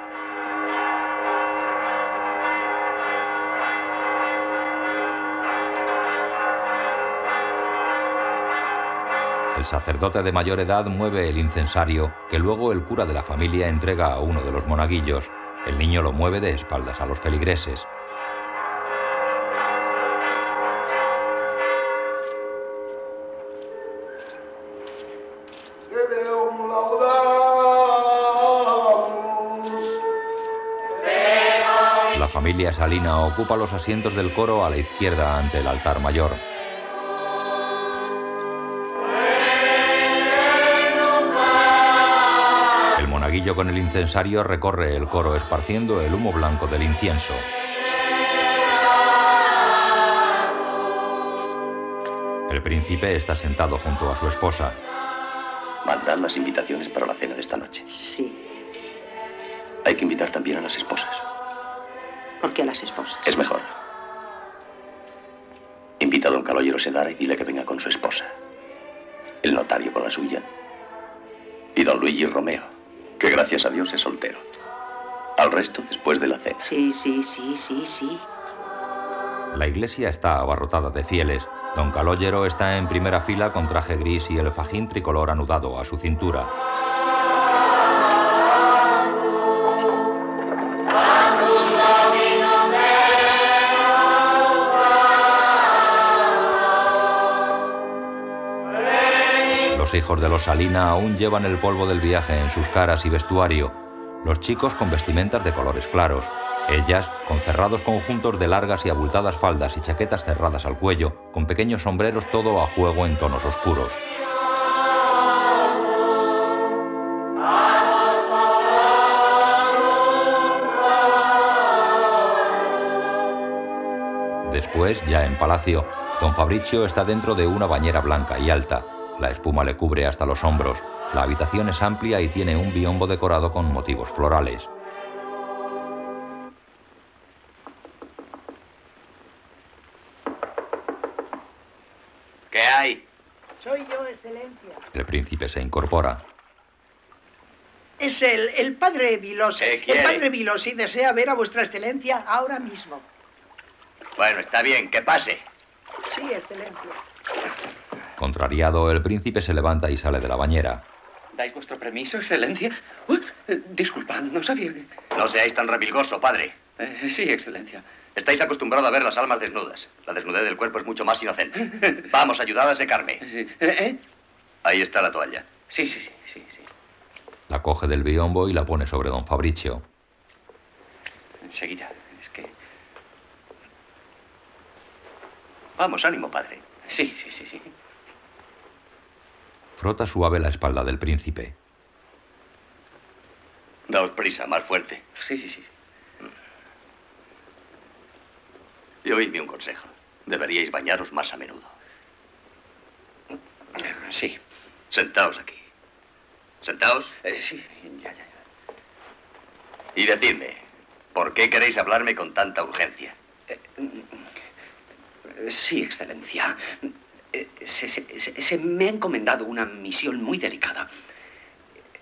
El sacerdote de mayor edad mueve el incensario, que luego el cura de la familia entrega a uno de los monaguillos. El niño lo mueve de espaldas a los feligreses. La familia Salina ocupa los asientos del coro a la izquierda ante el altar mayor. Monaguillo con el incensario recorre el coro esparciendo el humo blanco del incienso. El príncipe está sentado junto a su esposa. Mandad las invitaciones para la cena de esta noche. Sí. Hay que invitar también a las esposas. ¿Por qué a las esposas? Es mejor. Invita a don Caloyero Sedara y dile que venga con su esposa. El notario con la suya. Y don Luigi Romeo, Que gracias a Dios es soltero. Al resto después de la cena. Sí, sí, sí, sí, sí. La iglesia está abarrotada de fieles. Don Calogero está en primera fila con traje gris y el fajín tricolor anudado a su cintura. Los hijos de los Salina aún llevan el polvo del viaje en sus caras y vestuario. Los chicos con vestimentas de colores claros. Ellas con cerrados conjuntos de largas y abultadas faldas y chaquetas cerradas al cuello, con pequeños sombreros todo a juego en tonos oscuros. Después, ya en palacio, don Fabricio está dentro de una bañera blanca y alta. La espuma le cubre hasta los hombros. La habitación es amplia y tiene un biombo decorado con motivos florales. ¿Qué hay? Soy yo, Excelencia. El príncipe se incorpora. Es el, el padre Vilosi. El padre Vilosi desea ver a vuestra Excelencia ahora mismo. Bueno, está bien, que pase. Sí, Excelencia. Contrariado, el príncipe se levanta y sale de la bañera. ¿Dais vuestro permiso, excelencia? Uy, eh, disculpad, no sabía que... No seáis tan revilgoso, padre. Eh, sí, excelencia. Estáis acostumbrado a ver las almas desnudas. La desnudez del cuerpo es mucho más inocente. Vamos, ayudad a secarme. ¿Eh? Ahí está la toalla. Sí, sí, sí, sí, sí. La coge del biombo y la pone sobre don Fabricio. Enseguida. Es que... Vamos, ánimo, padre. Sí, sí, sí, sí. Frota suave la espalda del príncipe. Daos prisa, más fuerte. Sí, sí, sí. Y oídme un consejo. Deberíais bañaros más a menudo. Sí. Sentaos aquí. Sentaos. Eh, sí, ya, ya. Y decidme, ¿por qué queréis hablarme con tanta urgencia? Eh, Sí, excelencia. Eh, Se, se- se- se me ha encomendado una misión muy delicada.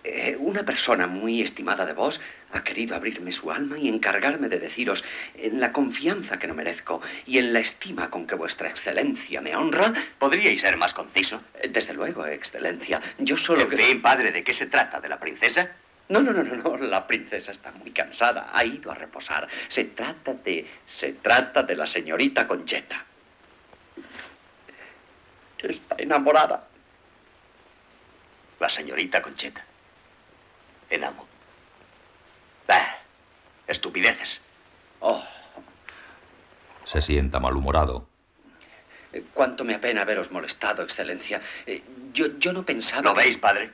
Eh, Una persona muy estimada de vos ha querido abrirme su alma y encargarme de deciros, en la confianza que no merezco y en la estima con que vuestra excelencia me honra. ¿Podríais ser más conciso? Eh, Desde luego, excelencia. Yo solo. En fin, padre, ¿de qué se trata? ¿De la princesa? No, no, no, no, no. La princesa está muy cansada. Ha ido a reposar. Se trata de. Se trata de la señorita Concheta. Está enamorada. La señorita Concheta. Enamo. Ah, estupideces. Oh, Se sienta malhumorado. eh, cuánto me apena haberos molestado, excelencia. Eh, Yo, yo no pensaba. ¿Lo que- veis, padre?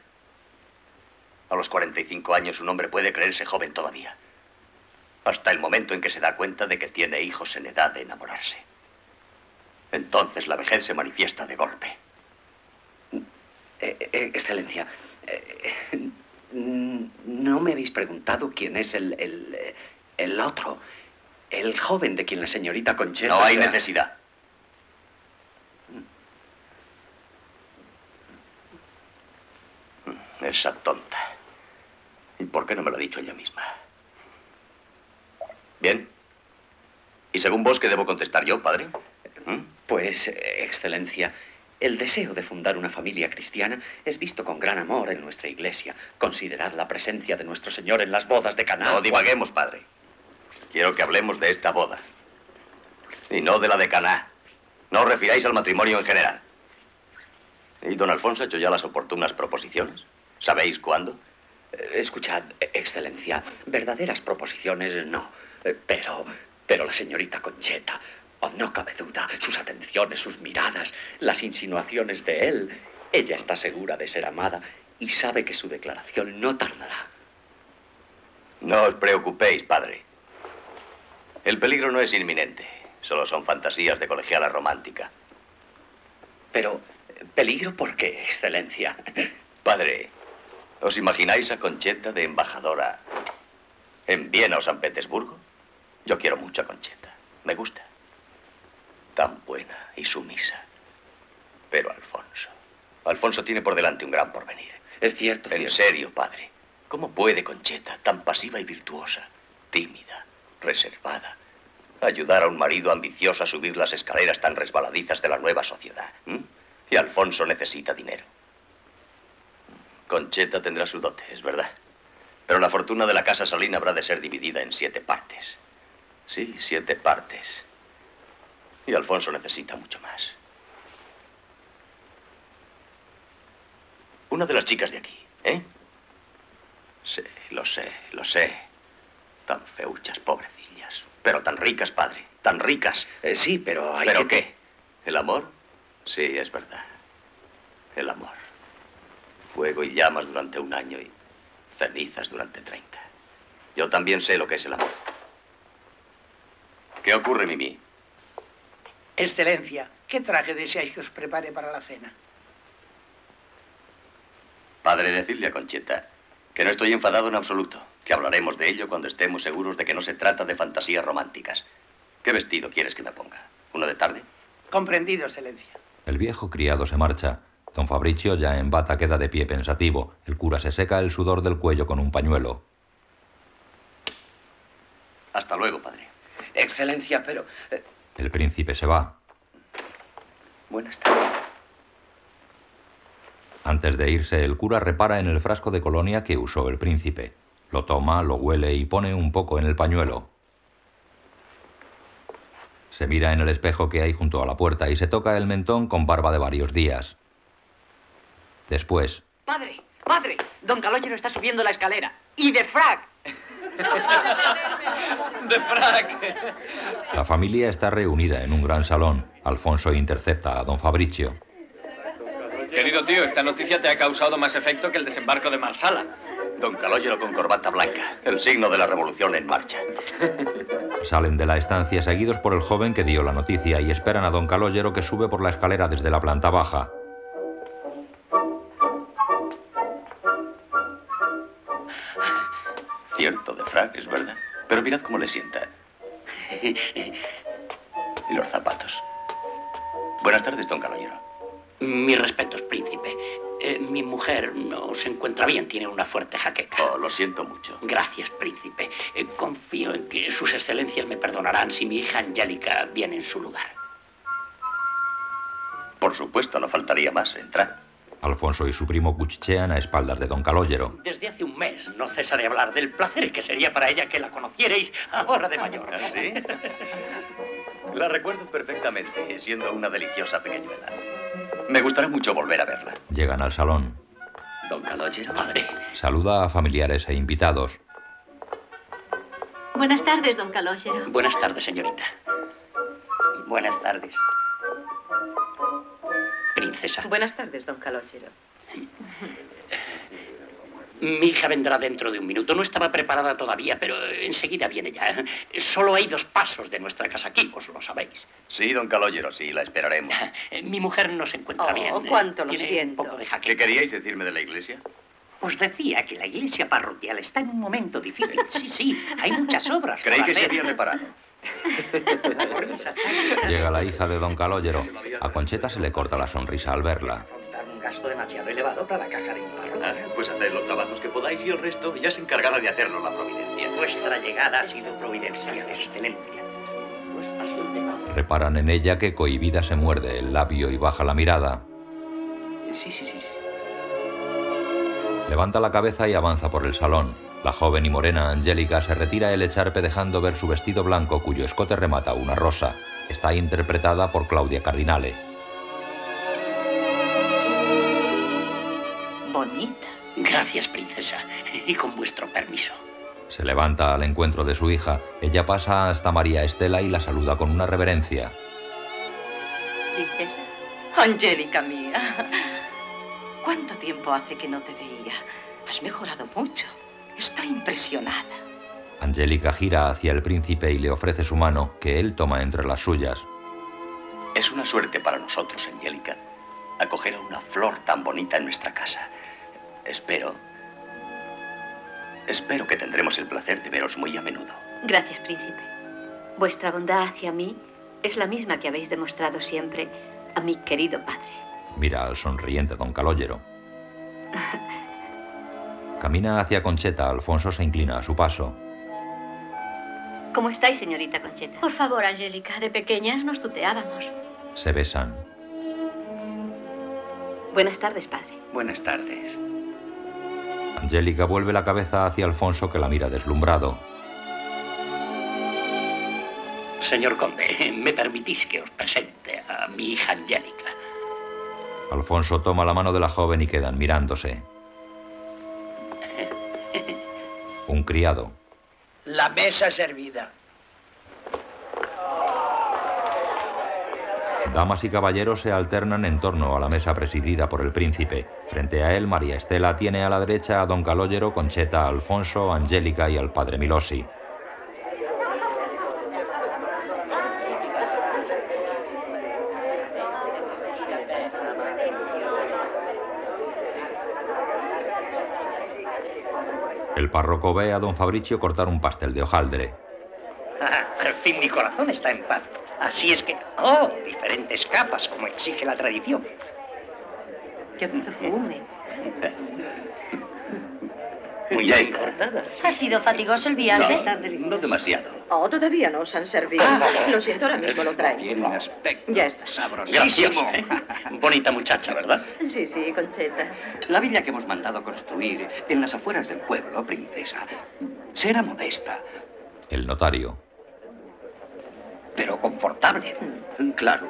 A los 45 años un hombre puede creerse joven todavía. Hasta el momento en que se da cuenta de que tiene hijos en edad de enamorarse. Entonces la vejez se manifiesta de golpe. Eh, eh, excelencia, eh, no me habéis preguntado quién es el, el, el otro. El joven de quien la señorita Concheta. No hay necesidad. Esa tonta. ¿Y por qué no me lo ha dicho ella misma? Bien. ¿Y según vos qué debo contestar yo, padre? ¿Mm? Pues, excelencia, el deseo de fundar una familia cristiana es visto con gran amor en nuestra iglesia. Considerad la presencia de nuestro Señor en las bodas de Caná. No divaguemos, padre. Quiero que hablemos de esta boda. Y no de la de Caná. No os refiráis al matrimonio en general. ¿Y don Alfonso ha hecho ya las oportunas proposiciones? ¿Sabéis cuándo? Eh, Escuchad, excelencia, verdaderas proposiciones no. Eh, Pero, pero la señorita Concheta, oh, no cabe duda, sus atenciones, sus miradas, las insinuaciones de él. Ella está segura de ser amada y sabe que su declaración no tardará. No os preocupéis, padre. El peligro no es inminente. Solo son fantasías de colegiala romántica. Pero, ¿peligro por qué, excelencia? Padre, ¿os imagináis a Concheta de embajadora en Viena o San Petersburgo? Yo quiero mucho a Concheta. Me gusta. Tan buena y sumisa. Pero Alfonso. Alfonso tiene por delante un gran porvenir. Es cierto. En serio, padre. ¿Cómo puede Concheta, tan pasiva y virtuosa, tímida, reservada, ayudar a un marido ambicioso a subir las escaleras tan resbaladizas de la nueva sociedad? Y Alfonso necesita dinero. Concheta tendrá su dote, es verdad. Pero la fortuna de la casa Salina habrá de ser dividida en siete partes. Sí, siete partes. Y Alfonso necesita mucho más. Una de las chicas de aquí, ¿eh? Sí, lo sé, lo sé. Tan feuchas, pobrecillas. Pero tan ricas, padre. Tan ricas. Eh, sí, pero hay ¿Pero qué? ¿El amor? Sí, es verdad. El amor. Fuego y llamas durante un año y cenizas durante treinta. Yo también sé lo que es el amor. ¿Qué ocurre, Mimi? Excelencia, ¿qué traje deseáis que os prepare para la cena? Padre, decirle a Concheta que no estoy enfadado en absoluto, que hablaremos de ello cuando estemos seguros de que no se trata de fantasías románticas. ¿Qué vestido quieres que me ponga? ¿Uno de tarde? Comprendido, Excelencia. El viejo criado se marcha. Don Fabricio, ya en bata, queda de pie pensativo. El cura se seca el sudor del cuello con un pañuelo. Hasta luego, padre. Excelencia, pero... eh, El príncipe se va. Buenas tardes. Antes de irse, el cura repara en el frasco de colonia que usó el príncipe. Lo toma, lo huele y pone un poco en el pañuelo. Se mira en el espejo que hay junto a la puerta y se toca el mentón con barba de varios días. Después, Padre, padre, don Calogero está subiendo la escalera. Y de frac. De frac. la familia está reunida en un gran salón. Alfonso intercepta a don Fabricio. Querido tío, esta noticia te ha causado más efecto que el desembarco de Marsala. Don Calogero con corbata blanca, el signo de la revolución en marcha. Salen de la estancia seguidos por el joven que dio la noticia y esperan a don Calogero que sube por la escalera desde la planta baja. Cierto, de frac, es verdad. Pero mirad cómo le sienta. Y los zapatos. Buenas tardes, don Caballero. Mis respetos, príncipe. Eh, mi mujer no se encuentra bien, tiene una fuerte jaqueca. Oh, lo siento mucho. Gracias, príncipe. Eh, confío en que sus excelencias me perdonarán si mi hija Angélica viene en su lugar. Por supuesto, no faltaría más. Entrad. Alfonso y su primo cuchichean a espaldas de don Calogero. Desde hace un mes no cesa de hablar del placer que sería para ella que la conocierais ahora de mayor. ¿Ah, sí? La recuerdo perfectamente, siendo una deliciosa pequeñuela. Me gustaría mucho volver a verla. Llegan al salón. Don Calogero, madre. Saluda a familiares e invitados. Buenas tardes, don Calogero. Buenas tardes, señorita. Buenas tardes. Princesa. Buenas tardes, don Calogero. Mi hija vendrá dentro de un minuto. No estaba preparada todavía, pero enseguida viene ya. Solo hay dos pasos de nuestra casa aquí, vos lo sabéis. Sí, don Calogero, sí, la esperaremos. Mi mujer no se encuentra Oh, bien. cuánto lo Tiene siento. Un poco de jaque. ¿Qué queríais decirme de la iglesia? Os decía que la iglesia parroquial está en un momento difícil. Sí, sí, hay muchas obras. Creí que se hacer. había reparado. Llega la hija de don Calogero. A Concheta se le corta la sonrisa al verla. Un gasto demasiado elevado para la caja de un Ah, párroco. pues haced los trabajos que podáis y el resto ya se encargará de hacerlo la providencia. Vuestra llegada ha sido providencial, excelencia. No es fácil de mal. Reparan en ella que cohibida se muerde el labio y baja la mirada. Sí, sí, sí. Levanta la cabeza y avanza por el salón. La joven y morena Angélica se retira el echarpe dejando ver su vestido blanco cuyo escote remata una rosa. Está interpretada por Claudia Cardinale. Bonita. Gracias, princesa. Y con vuestro permiso. Se levanta al encuentro de su hija. Ella pasa hasta María Estela y la saluda con una reverencia. Princesa. Angélica mía. ¿Cuánto tiempo hace que no te veía? Has mejorado mucho. Estoy impresionada. Angélica gira hacia el príncipe y le ofrece su mano, que él toma entre las suyas. Es una suerte para nosotros, Angélica, acoger a una flor tan bonita en nuestra casa. Espero. Espero que tendremos el placer de veros muy a menudo. Gracias, príncipe. Vuestra bondad hacia mí es la misma que habéis demostrado siempre a mi querido padre. Mira al sonriente don Calogero. Camina hacia Concheta. Alfonso se inclina a su paso. ¿Cómo estáis, señorita Concheta? Por favor, Angélica, de pequeñas nos tuteábamos. Se besan. Buenas tardes, padre. Buenas tardes. Angélica vuelve la cabeza hacia Alfonso que la mira deslumbrado. Señor conde, ¿me permitís que os presente a mi hija Angélica? Alfonso toma la mano de la joven y quedan mirándose. Un criado. La mesa servida. Damas y caballeros se alternan en torno a la mesa presidida por el príncipe. Frente a él, María Estela tiene a la derecha a don Calogero, Concheta, Alfonso, Angélica y al padre Milosi. El párroco ve a don Fabricio cortar un pastel de hojaldre. Ah, al fin mi corazón está en paz. Así es que... ¡Oh! Diferentes capas, como exige la tradición. Muy bien cortada. ¿Ha sido fatigoso el viaje? No, no demasiado. Oh, todavía no os han servido. Lo siento, ahora mismo lo traigo. Tiene un aspecto Ya está. sabrosísimo. Bonita muchacha, ¿verdad? Sí, sí, Concheta. La villa que hemos mandado construir en las afueras del pueblo, princesa, será modesta, El notario. pero confortable. Claro.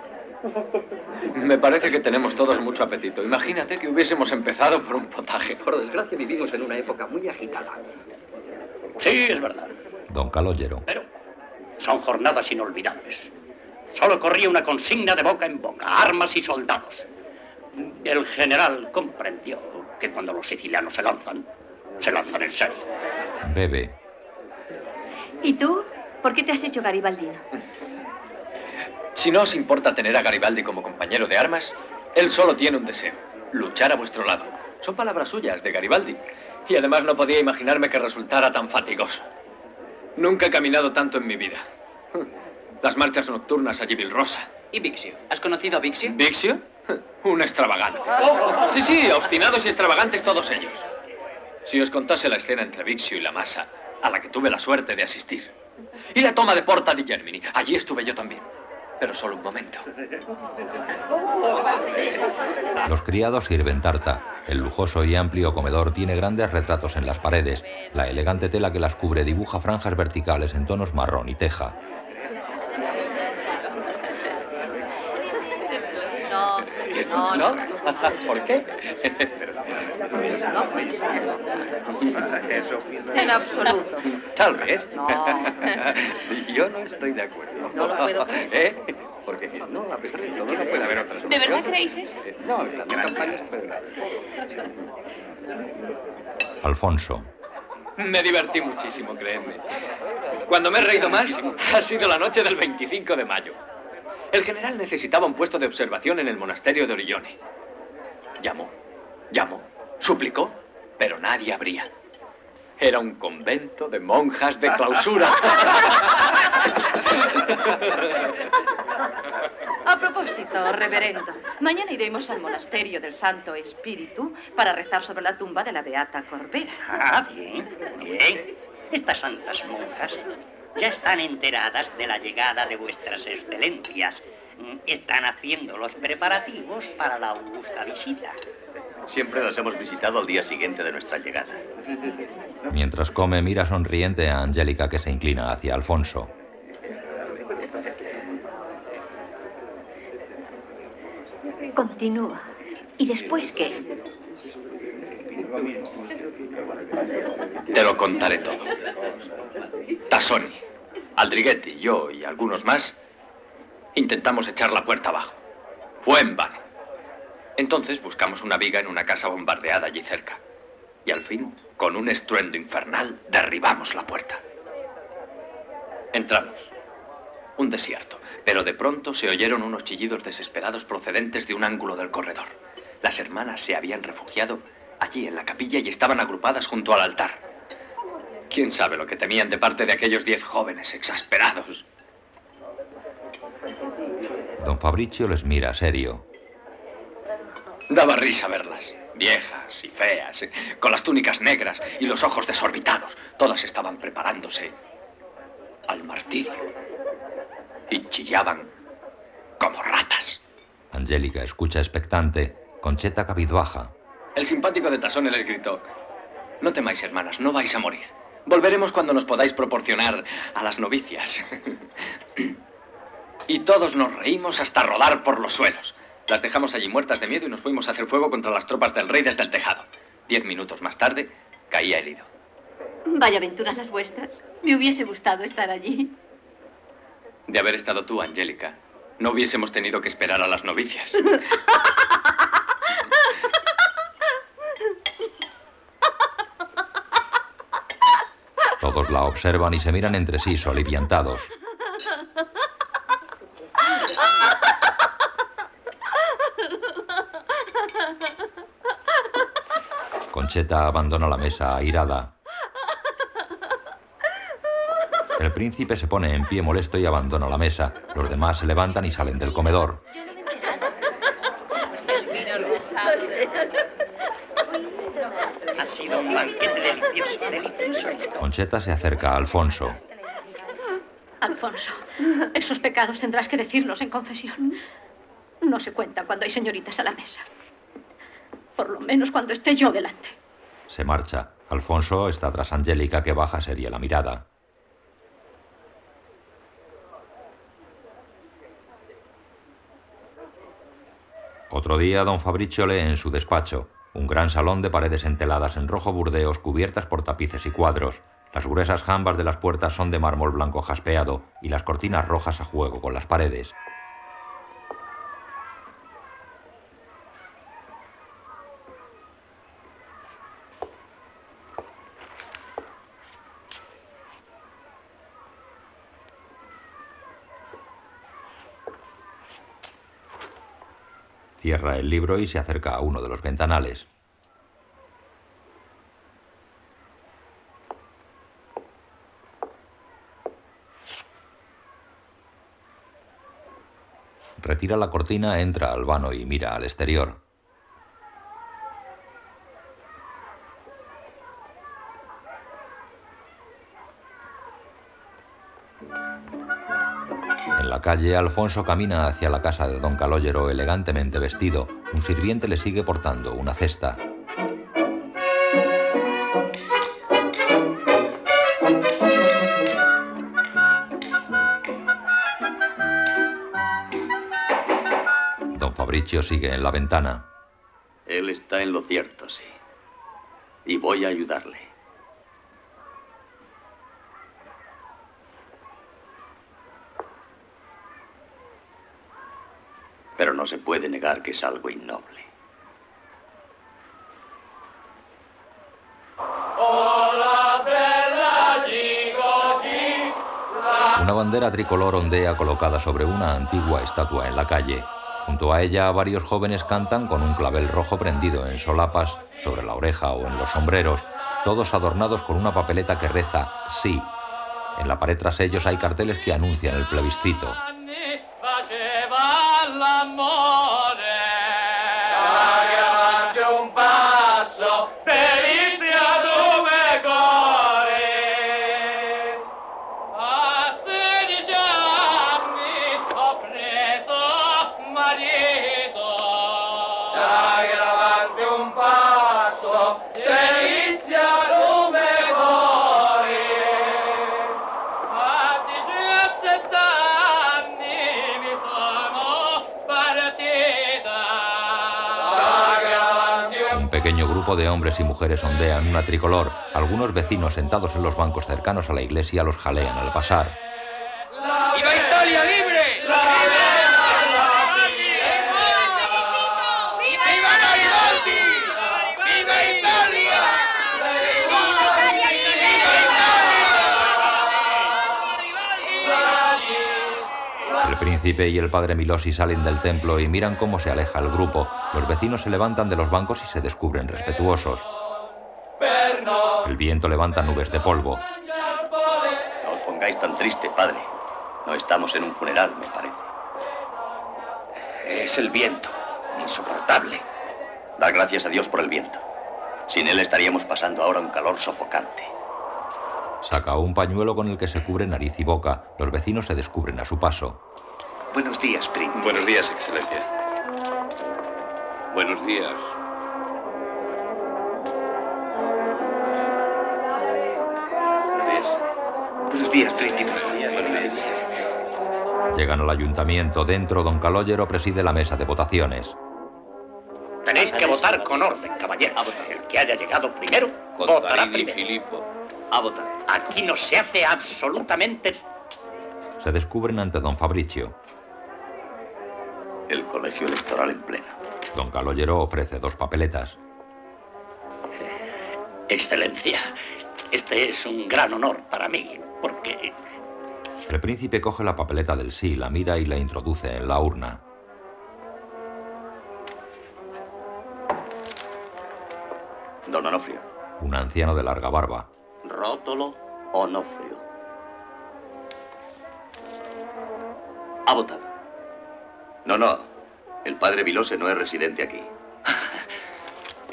Me parece que tenemos todos mucho apetito. Imagínate que hubiésemos empezado por un potaje. Por desgracia vivimos en una época muy agitada. Sí, es verdad. Don Calogero. Son jornadas inolvidables. Solo corría una consigna de boca en boca, armas y soldados. El general comprendió que cuando los sicilianos se lanzan, se lanzan en serio. Bebe. ¿Y tú? ¿Por qué te has hecho garibaldino? Si no os importa tener a Garibaldi como compañero de armas, él solo tiene un deseo, luchar a vuestro lado. Son palabras suyas de Garibaldi. Y además no podía imaginarme que resultara tan fatigoso. Nunca he caminado tanto en mi vida. Las marchas nocturnas a Gibilrosa. ¿Y Vixio? ¿Has conocido a Vixio? ¿Vixio? Un extravagante. Sí, sí, obstinados y extravagantes todos ellos. Si os contase la escena entre Vixio y la masa, a la que tuve la suerte de asistir. Y la toma de Porta di Germini. Allí estuve yo también. Pero solo un momento. Los criados sirven tarta. El lujoso y amplio comedor tiene grandes retratos en las paredes. La elegante tela que las cubre dibuja franjas verticales en tonos marrón y teja. No, no, no. ¿Por qué? Eso. En absoluto. Tal vez. No. Yo no estoy de acuerdo. No lo puedo creer. ¿Eh? Porque no, a pesar de todo, no puede haber otra ¿De verdad solución. creéis eso? No, las campañas pueden. Alfonso. Me divertí muchísimo, créeme. Cuando me he reído más, ha sido la noche del 25 de mayo. El general necesitaba un puesto de observación en el monasterio de Orillone. Llamó, llamó, suplicó, pero nadie abría. Era un convento de monjas de clausura. A propósito, reverendo, mañana iremos al monasterio del Santo Espíritu para rezar sobre la tumba de la Beata Corbera. Ah, bien, bien. Estas santas monjas ya están enteradas de la llegada de vuestras excelencias. Están haciendo los preparativos para la augusta visita. Siempre las hemos visitado al día siguiente de nuestra llegada. Mientras come, mira sonriente a Angélica que se inclina hacia Alfonso. Continúa. ¿Y después qué? Te lo contaré todo. Tassoni, Aldriguetti, yo y algunos más intentamos echar la puerta abajo. Fue en vano. Entonces buscamos una viga en una casa bombardeada allí cerca. Y al fin, con un estruendo infernal, derribamos la puerta. Entramos. Un desierto. Pero de pronto se oyeron unos chillidos desesperados procedentes de un ángulo del corredor. Las hermanas se habían refugiado allí en la capilla y estaban agrupadas junto al altar. ¿Quién sabe lo que temían de parte de aquellos diez jóvenes exasperados? Don Fabricio les mira serio. Daba risa verlas. Viejas y feas, con las túnicas negras y los ojos desorbitados. Todas estaban preparándose al martirio. Y chillaban como ratas. Angélica escucha expectante. Concheta cabizbaja. El simpático de Tasone les gritó. No temáis, hermanas, no vais a morir. Volveremos cuando nos podáis proporcionar a las novicias. y todos nos reímos hasta rodar por los suelos. Las dejamos allí muertas de miedo y nos fuimos a hacer fuego contra las tropas del rey desde el tejado. Diez minutos más tarde, caía herido. Vaya aventuras las vuestras. Me hubiese gustado estar allí. De haber estado tú, Angélica, no hubiésemos tenido que esperar a las novicias. Todos la observan y se miran entre sí soliviantados. Concheta abandona la mesa airada. El príncipe se pone en pie molesto y abandona la mesa. Los demás se levantan y salen del comedor. Ha sido un banquete delicioso, delicioso. Concheta se acerca a Alfonso. Alfonso, esos pecados tendrás que decirlos en confesión. No se cuenta cuando hay señoritas a la mesa. Por lo menos cuando esté yo delante. Se marcha. Alfonso está tras Angélica que baja seria la mirada. Otro día, don Fabricio lee en su despacho, un gran salón de paredes enteladas en rojo burdeos cubiertas por tapices y cuadros. Las gruesas jambas de las puertas son de mármol blanco jaspeado y las cortinas rojas a juego con las paredes. Cierra el libro y se acerca a uno de los ventanales. Retira la cortina, entra al vano y mira al exterior. En la calle, Alfonso camina hacia la casa de don Calóyero elegantemente vestido. Un sirviente le sigue portando una cesta. Don Fabricio sigue en la ventana. Él está en lo cierto, sí. Y voy a ayudarle. Pero se puede negar que es algo innoble. Una bandera tricolor ondea colocada sobre una antigua estatua en la calle. Junto a ella varios jóvenes cantan con un clavel rojo prendido en solapas, sobre la oreja o en los sombreros, todos adornados con una papeleta que reza sí. En la pared tras ellos hay carteles que anuncian el plebiscito. Grupo de hombres y mujeres ondean una tricolor. Algunos vecinos sentados en los bancos cercanos a la iglesia los jalean al pasar. El príncipe y el padre Milosi salen del templo y miran cómo se aleja el grupo. Los vecinos se levantan de los bancos y se descubren respetuosos. El viento levanta nubes de polvo. No os pongáis tan triste, padre. No estamos en un funeral, me parece. Es el viento, insoportable. Dar gracias a Dios por el viento. Sin él estaríamos pasando ahora un calor sofocante. Saca un pañuelo con el que se cubre nariz y boca. Los vecinos se descubren a su paso. Buenos días, príncipe. Buenos días, Excelencia. Buenos días. Buenos días, príncipe. Llegan al ayuntamiento. Dentro, don Calogero preside la mesa de votaciones. Tenéis que votar con orden, caballeros. El que haya llegado primero, votará y primero. Filipo. A votar. Aquí no se hace absolutamente Se descubren ante don Fabricio. El colegio electoral en pleno. Don Calogero ofrece dos papeletas. Excelencia, este es un gran honor para mí, porque El príncipe coge la papeleta del sí, la mira y la introduce en la urna. Don Onofrio. Un anciano de larga barba. Rótolo Onofrio. Ha votado. No, no. El padre Vilose no es residente aquí.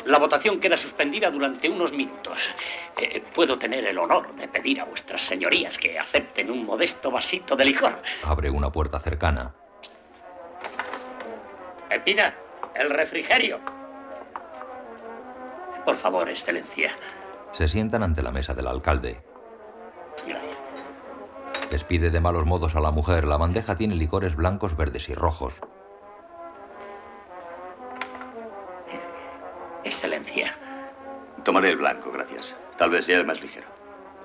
la votación queda suspendida durante unos minutos. Eh, puedo tener el honor de pedir a vuestras señorías que acepten un modesto vasito de licor. Abre una puerta cercana. Pepina, el refrigerio. Por favor, excelencia. Se sientan ante la mesa del alcalde. Gracias. Despide de malos modos a la mujer. La bandeja tiene licores blancos, verdes y rojos. Excelencia. Tomaré el blanco, gracias. Tal vez sea el más ligero.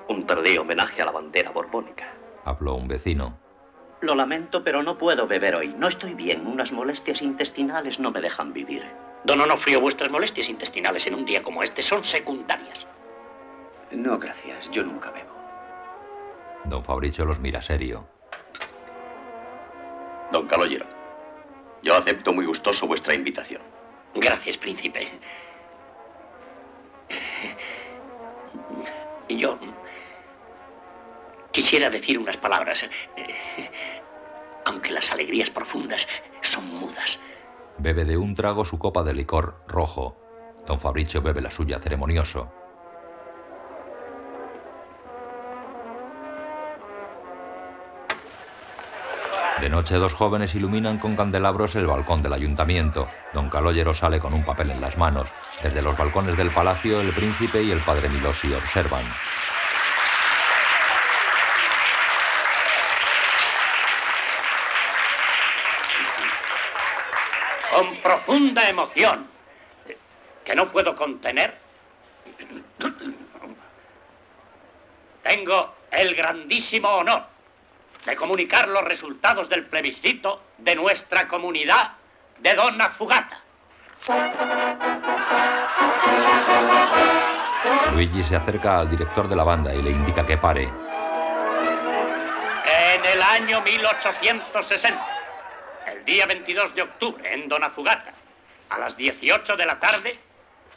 Un tardío homenaje a la bandera borbónica. Habló un vecino. Lo lamento, pero no puedo beber hoy. No estoy bien. Unas molestias intestinales no me dejan vivir. Don Onofrio, vuestras molestias intestinales en un día como este son secundarias. No, gracias. Yo nunca bebo. Don Fabricio los mira serio. Don Calogero. Yo acepto muy gustoso vuestra invitación. Gracias, príncipe. Y yo quisiera decir unas palabras, aunque las alegrías profundas son mudas. Bebe de un trago su copa de licor rojo. Don Fabricio bebe la suya ceremonioso. De noche dos jóvenes iluminan con candelabros el balcón del ayuntamiento. Don Calogero sale con un papel en las manos. Desde los balcones del palacio el príncipe y el padre Milosi observan. Con profunda emoción, que no puedo contener, tengo el grandísimo honor de comunicar los resultados del plebiscito de nuestra comunidad de Donna Fugata. Luigi se acerca al director de la banda y le indica que pare. En el año 1860, el día 22 de octubre, en Donafugata, a las 18 de la tarde,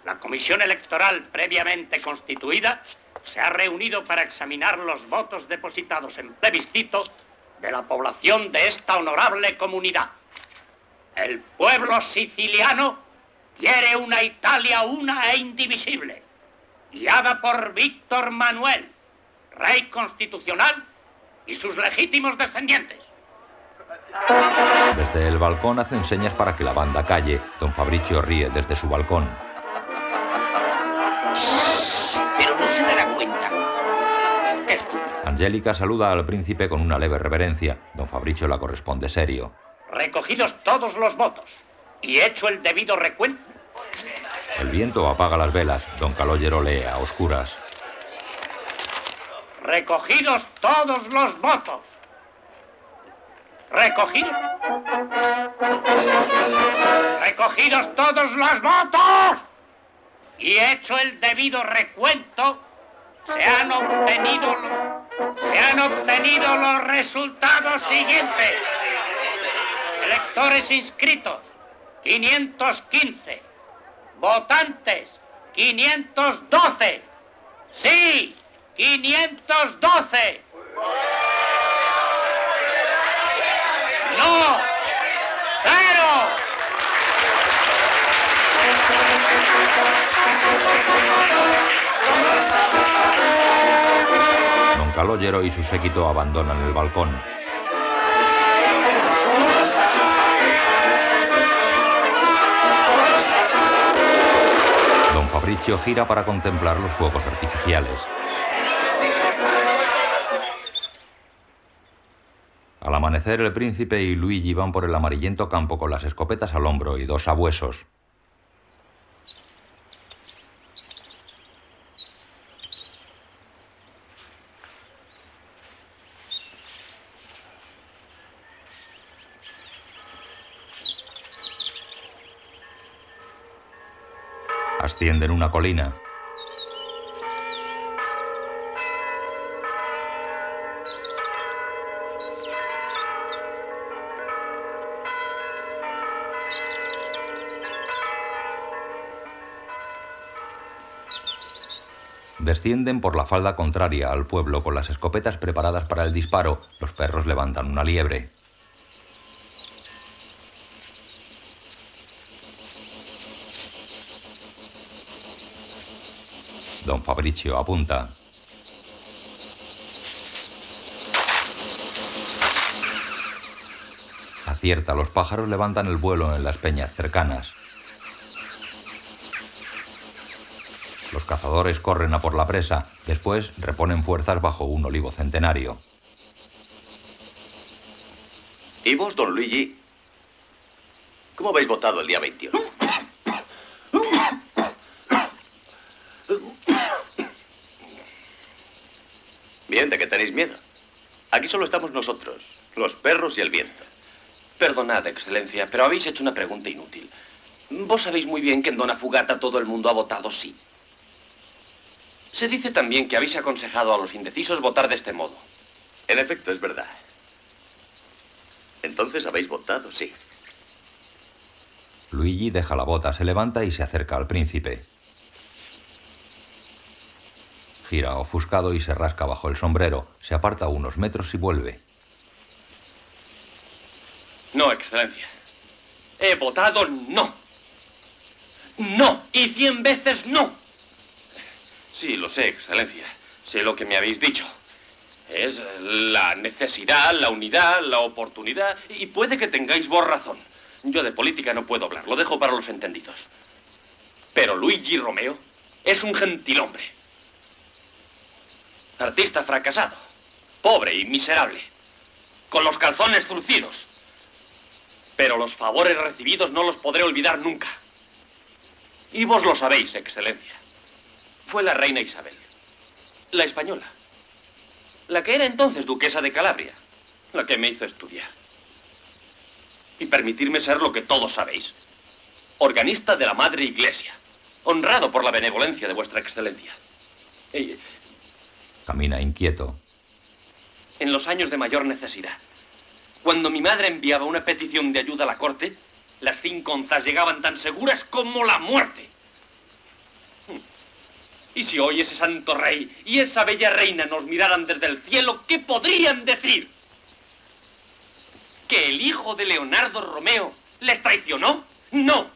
la comisión electoral previamente constituida se ha reunido para examinar los votos depositados en plebiscito de la población de esta honorable comunidad. El pueblo siciliano quiere una Italia una e indivisible, guiada por Víctor Manuel, rey constitucional y sus legítimos descendientes. Desde el balcón hacen señas para que la banda calle. Don Fabricio ríe desde su balcón. Angélica saluda al príncipe con una leve reverencia. Don Fabricio la corresponde serio. Recogidos todos los votos y hecho el debido recuento, El viento apaga las velas. Don Calogero lee a oscuras. recogidos todos los votos. Recogidos. Recogidos todos los votos y hecho el debido recuento, se han obtenido se han obtenido los resultados siguientes. Electores inscritos 515. Votantes 512. Sí, 512. No. Y su séquito abandonan el balcón. Don Fabricio gira para contemplar los fuegos artificiales. Al amanecer, el príncipe y Luigi van por el amarillento campo con las escopetas al hombro y dos sabuesos. Ascienden una colina. Descienden por la falda contraria al pueblo con las escopetas preparadas para el disparo. Los perros levantan una liebre. Don Fabricio apunta. Acierta, los pájaros levantan el vuelo en las peñas cercanas. Los cazadores corren a por la presa, después reponen fuerzas bajo un olivo centenario. ¿Y vos, don Luigi? ¿Cómo habéis votado el día 21? Bien, ¿de qué tenéis miedo? Aquí solo estamos nosotros, los perros y el viento. Perdonad, Excelencia, pero habéis hecho una pregunta inútil. Vos sabéis muy bien que en Dona Fugata todo el mundo ha votado sí. Se dice también que habéis aconsejado a los indecisos votar de este modo. En efecto, es verdad. Entonces habéis votado sí. Luigi deja la bota, se levanta y se acerca al príncipe. Gira ofuscado y se rasca bajo el sombrero. Se aparta unos metros y vuelve. No, Excelencia. He votado no. No. Y cien veces no. Sí, lo sé, Excelencia. Sé lo que me habéis dicho. Es la necesidad, la unidad, la oportunidad. Y puede que tengáis vos razón. Yo de política no puedo hablar. Lo dejo para los entendidos. Pero Luigi Romeo es un gentilhombre. Artista fracasado. Pobre y miserable. Con los calzones fruncidos. Pero los favores recibidos no los podré olvidar nunca. Y vos lo sabéis, Excelencia. Fue la reina Isabel. La española. La que era entonces duquesa de Calabria. La que me hizo estudiar. Y permitirme ser lo que todos sabéis. Organista de la Madre Iglesia. Honrado por la benevolencia de vuestra Excelencia. Camina inquieto. en los años de mayor necesidad. Cuando mi madre enviaba una petición de ayuda a la corte, las cinco onzas llegaban tan seguras como la muerte. Y si hoy ese santo rey y esa bella reina nos miraran desde el cielo, ¿qué podrían decir? ¿Que el hijo de Leonardo Romeo les traicionó? No.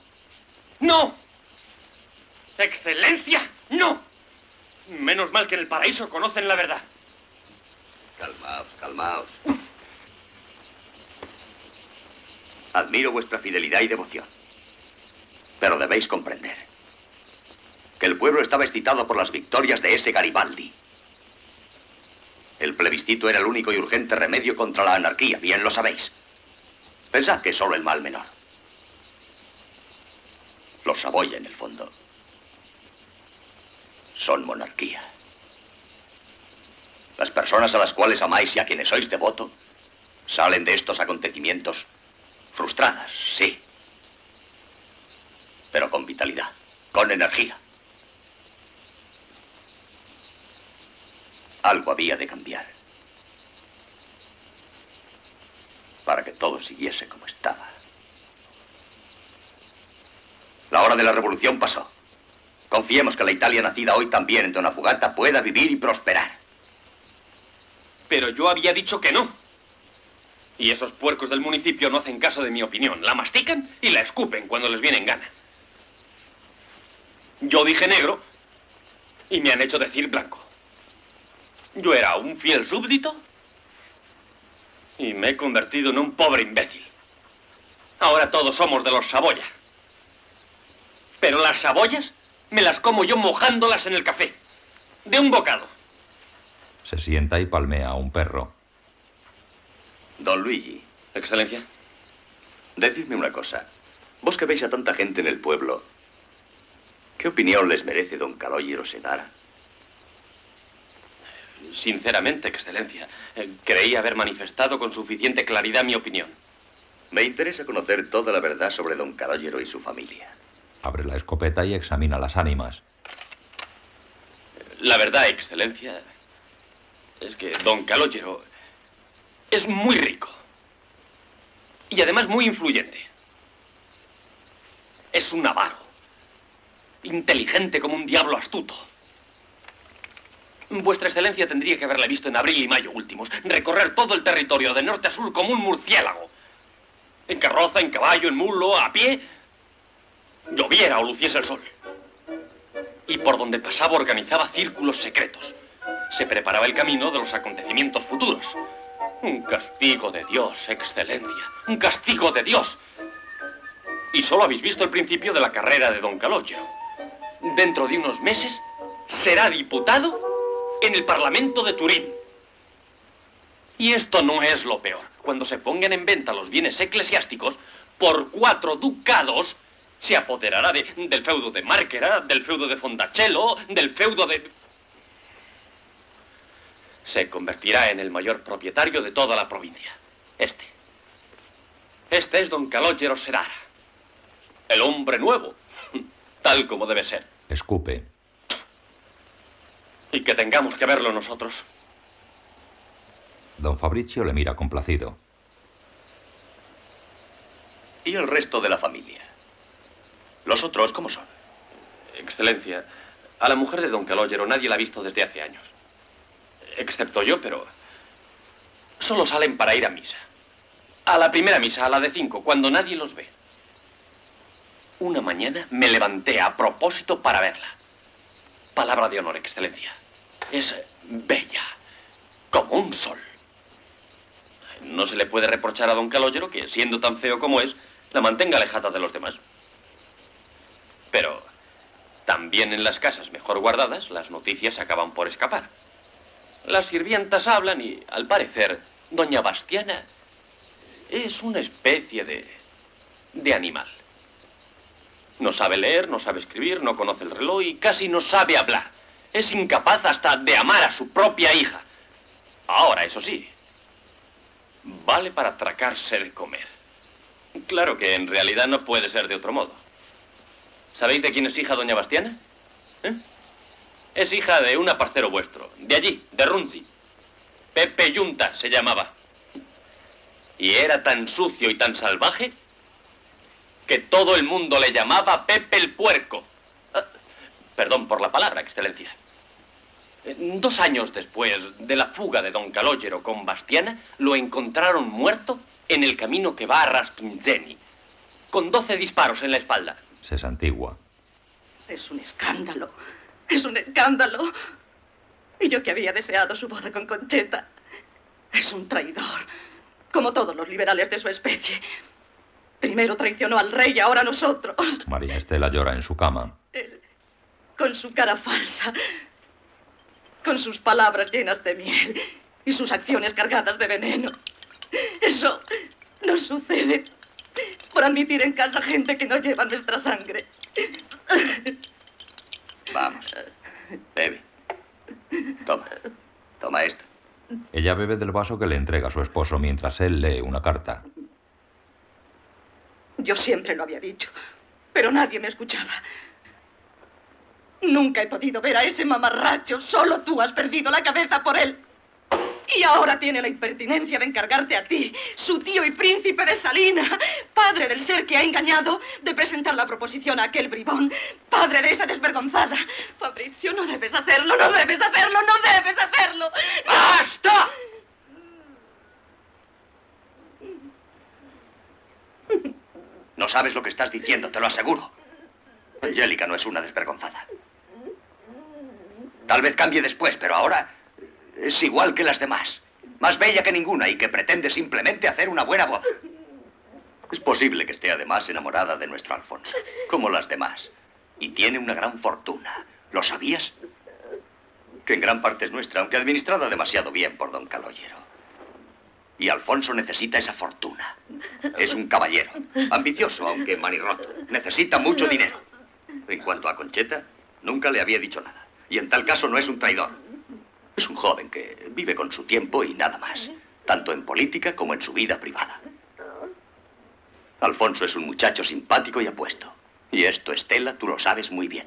No. Excelencia, no. Menos mal que en el paraíso conocen la verdad. Calmaos, calmaos. Admiro vuestra fidelidad y devoción. Pero debéis comprender que el pueblo estaba excitado por las victorias de ese Garibaldi. El plebiscito era el único y urgente remedio contra la anarquía, bien lo sabéis. Pensad que solo el mal menor. Los Saboya, en el fondo, son monarquía. Las personas a las cuales amáis y a quienes sois devoto salen de estos acontecimientos frustradas, sí. Pero con vitalidad, con energía. Algo había de cambiar. Para que todo siguiese como estaba. La hora de la revolución pasó. Confiemos que la Italia nacida hoy también en Dona Fugata pueda vivir y prosperar. Pero yo había dicho que no. Y esos puercos del municipio no hacen caso de mi opinión. La mastican y la escupen cuando les viene en gana. Yo dije negro y me han hecho decir blanco. Yo era un fiel súbdito y me he convertido en un pobre imbécil. Ahora todos somos de los Saboya. Pero las saboyas me las como yo mojándolas en el café. De un bocado. Se sienta y palmea a un perro. Don Luigi. Excelencia. Decidme una cosa. Vos que veis a tanta gente en el pueblo, ¿qué opinión les merece don Calogero Sedara? Sinceramente, Excelencia, eh, creí haber manifestado con suficiente claridad mi opinión. Me interesa conocer toda la verdad sobre don Calogero y su familia. Abre la escopeta y examina las ánimas. La verdad, Excelencia, es que don Calogero es muy rico. Y además muy influyente. Es un avaro. Inteligente como un diablo astuto. Vuestra Excelencia tendría que haberle visto en abril y mayo últimos, recorrer todo el territorio de norte a sur como un murciélago. En carroza, en caballo, en mulo, a pie. Lloviera o luciese el sol. Y por donde pasaba organizaba círculos secretos. Se preparaba el camino de los acontecimientos futuros. Un castigo de Dios, Excelencia. Un castigo de Dios. Y solo habéis visto el principio de la carrera de Don Calogero. Dentro de unos meses será diputado en el Parlamento de Turín. Y esto no es lo peor. Cuando se pongan en venta los bienes eclesiásticos, por cuatro ducados se apoderará de- del feudo de Márquera, del feudo de Fondacello, del feudo de... Se convertirá en el mayor propietario de toda la provincia. Este. Este es don Calogero Serara. El hombre nuevo. Tal como debe ser. Escupe. Y que tengamos que verlo nosotros. Don Fabricio le mira complacido. ¿Y el resto de la familia? ¿Los otros cómo son? Excelencia, a la mujer de don Calogero nadie la ha visto desde hace años. Excepto yo, pero solo salen para ir a misa. A la primera misa, a la de cinco, cuando nadie los ve. Una mañana me levanté a propósito para verla. Palabra de honor, Excelencia. Es bella, como un sol. No se le puede reprochar a don Calogero que, siendo tan feo como es, la mantenga alejada de los demás. Pero también en las casas mejor guardadas, las noticias acaban por escapar. Las sirvientas hablan y, al parecer, doña Bastiana es una especie de... de animal. No sabe leer, no sabe escribir, no conoce el reloj y casi no sabe hablar. Es incapaz hasta de amar a su propia hija. Ahora, eso sí, vale para atracarse de comer. Claro que en realidad no puede ser de otro modo. ¿Sabéis de quién es hija doña Bastiana? ¿Eh? Es hija de un aparcero vuestro, de allí, de Runzi. Pepe Yunta se llamaba. Y era tan sucio y tan salvaje que todo el mundo le llamaba Pepe el Puerco. Ah, Perdón por la palabra, Excelencia. Dos años después de la fuga de don Calogero con Bastiana, lo encontraron muerto en el camino que va a Raspinzeni, con doce disparos en la espalda. Se santigua. Es un escándalo. Es un escándalo. Y yo que había deseado su boda con Concheta. Es un traidor. Como todos los liberales de su especie. Primero traicionó al rey y ahora a nosotros. María Estela llora en su cama. Él, con su cara falsa. Con sus palabras llenas de miel. Y sus acciones cargadas de veneno. Eso no sucede por admitir en casa gente que no lleva nuestra sangre. Vamos. Bebe. Toma. Toma esto. Ella bebe del vaso que le entrega su esposo mientras él lee una carta. Yo siempre lo había dicho, pero nadie me escuchaba. Nunca he podido ver a ese mamarracho. Solo tú has perdido la cabeza por él. Y ahora tiene la impertinencia de encargarte a ti, su tío y príncipe de Salina, padre del ser que ha engañado, de presentar la proposición a aquel bribón, padre de esa desvergonzada. Fabricio, no debes hacerlo, no debes hacerlo, no debes hacerlo. ¡Basta! No sabes lo que estás diciendo, te lo aseguro. Angélica no es una desvergonzada. Tal vez cambie después, pero ahora es igual que las demás. Más bella que ninguna y que pretende simplemente hacer una buena boda. Es posible que esté además enamorada de nuestro Alfonso, como las demás. Y tiene una gran fortuna. ¿Lo sabías? Que en gran parte es nuestra, aunque administrada demasiado bien por don Caloyero. Y Alfonso necesita esa fortuna. Es un caballero, ambicioso, aunque manirroto. Necesita mucho dinero. En cuanto a Concheta, nunca le había dicho nada. Y en tal caso no es un traidor. Es un joven que vive con su tiempo y nada más, tanto en política como en su vida privada. Alfonso es un muchacho simpático y apuesto. Y esto, Estela, tú lo sabes muy bien.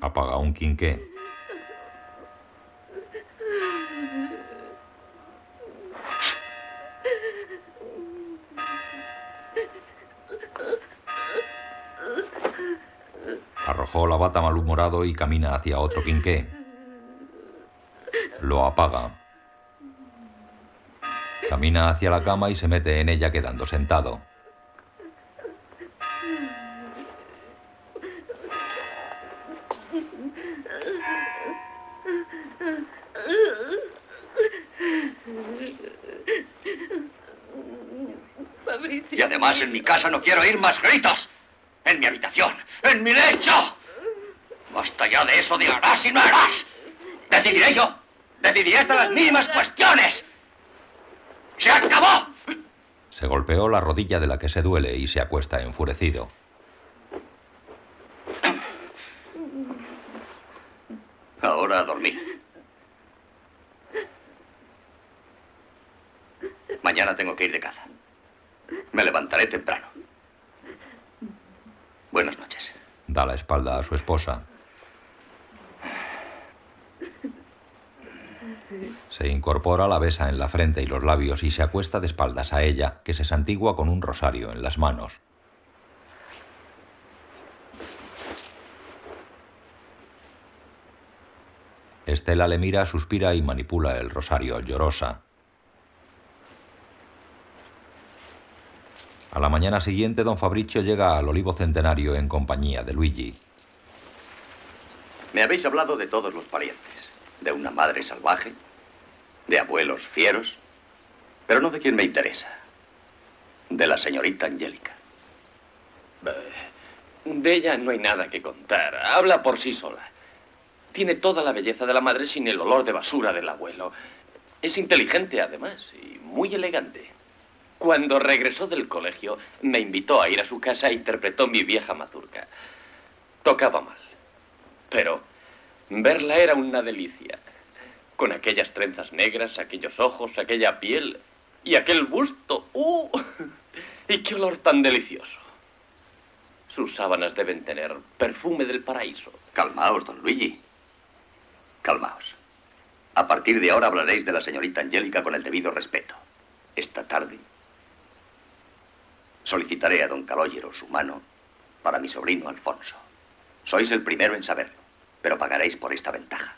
Apaga un quinqué. Arrojó la bata malhumorado y camina hacia otro quinqué. Lo apaga. Camina hacia la cama y se mete en ella quedando sentado. Y además en mi casa no quiero oír más gritos. En mi habitación, en mi lecho. Basta ya de eso de harás y no harás. Decidiré yo. Decidiré hasta las mínimas cuestiones. ¡Se acabó! Se golpeó la rodilla de la que se duele y se acuesta enfurecido. Ahora a dormir. Mañana tengo que ir de caza. Me levantaré temprano. Buenas noches. Da la espalda a su esposa. Se incorpora, la besa en la frente y los labios y se acuesta de espaldas a ella, que se santigua con un rosario en las manos. Estela le mira, suspira y manipula el rosario llorosa. A la mañana siguiente, don Fabricio llega al Olivo Centenario en compañía de Luigi. Me habéis hablado de todos los parientes, de una madre salvaje, de abuelos fieros, pero no de quien me interesa, de la señorita Angélica. De ella no hay nada que contar. Habla por sí sola. Tiene toda la belleza de la madre sin el olor de basura del abuelo. Es inteligente, además, y muy elegante. Cuando regresó del colegio, me invitó a ir a su casa e interpretó mi vieja mazurca. Tocaba mal, pero verla era una delicia. Con aquellas trenzas negras, aquellos ojos, aquella piel y aquel busto. ¡Uh! ¡Y qué olor tan delicioso! Sus sábanas deben tener perfume del paraíso. Calmaos, don Luigi. Calmaos. A partir de ahora hablaréis de la señorita Angélica con el debido respeto. Esta tarde solicitaré a don Calóyero su mano para mi sobrino Alfonso. Sois el primero en saberlo, pero pagaréis por esta ventaja.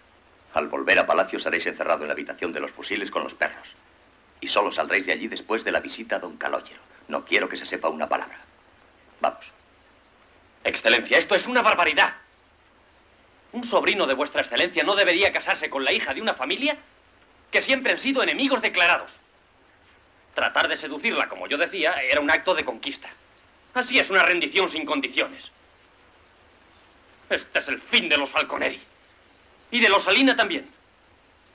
Al volver a Palacio seréis encerrado en la habitación de los fusiles con los perros. Y solo saldréis de allí después de la visita a don Calóyero. No quiero que se sepa una palabra. Vamos. Excelencia, esto es una barbaridad. Un sobrino de vuestra excelencia no debería casarse con la hija de una familia que siempre han sido enemigos declarados. Tratar de seducirla, como yo decía, era un acto de conquista. Así es una rendición sin condiciones. Este es el fin de los Falconeri. Y de los Salina también.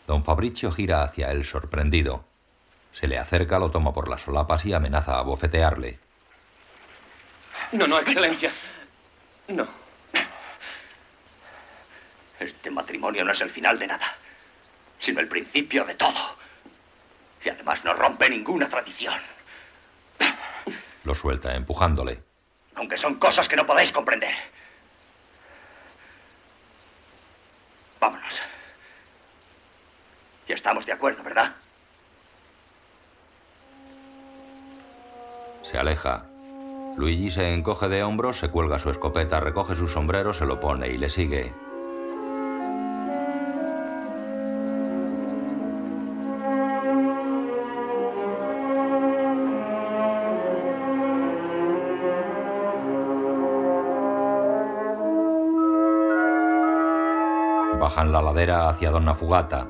Don Fabricio gira hacia él sorprendido. Se le acerca, lo toma por las solapas y amenaza a bofetearle. No, no, excelencia. No. Este matrimonio no es el final de nada, sino el principio de todo. Y además no rompe ninguna tradición. Lo suelta empujándole. Aunque son cosas que no podéis comprender. Vámonos. Ya estamos de acuerdo, ¿verdad? Se aleja. Luigi se encoge de hombros, se cuelga su escopeta, recoge su sombrero, se lo pone y le sigue. La ladera hacia Donna Fugata.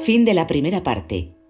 Fin de la primera parte.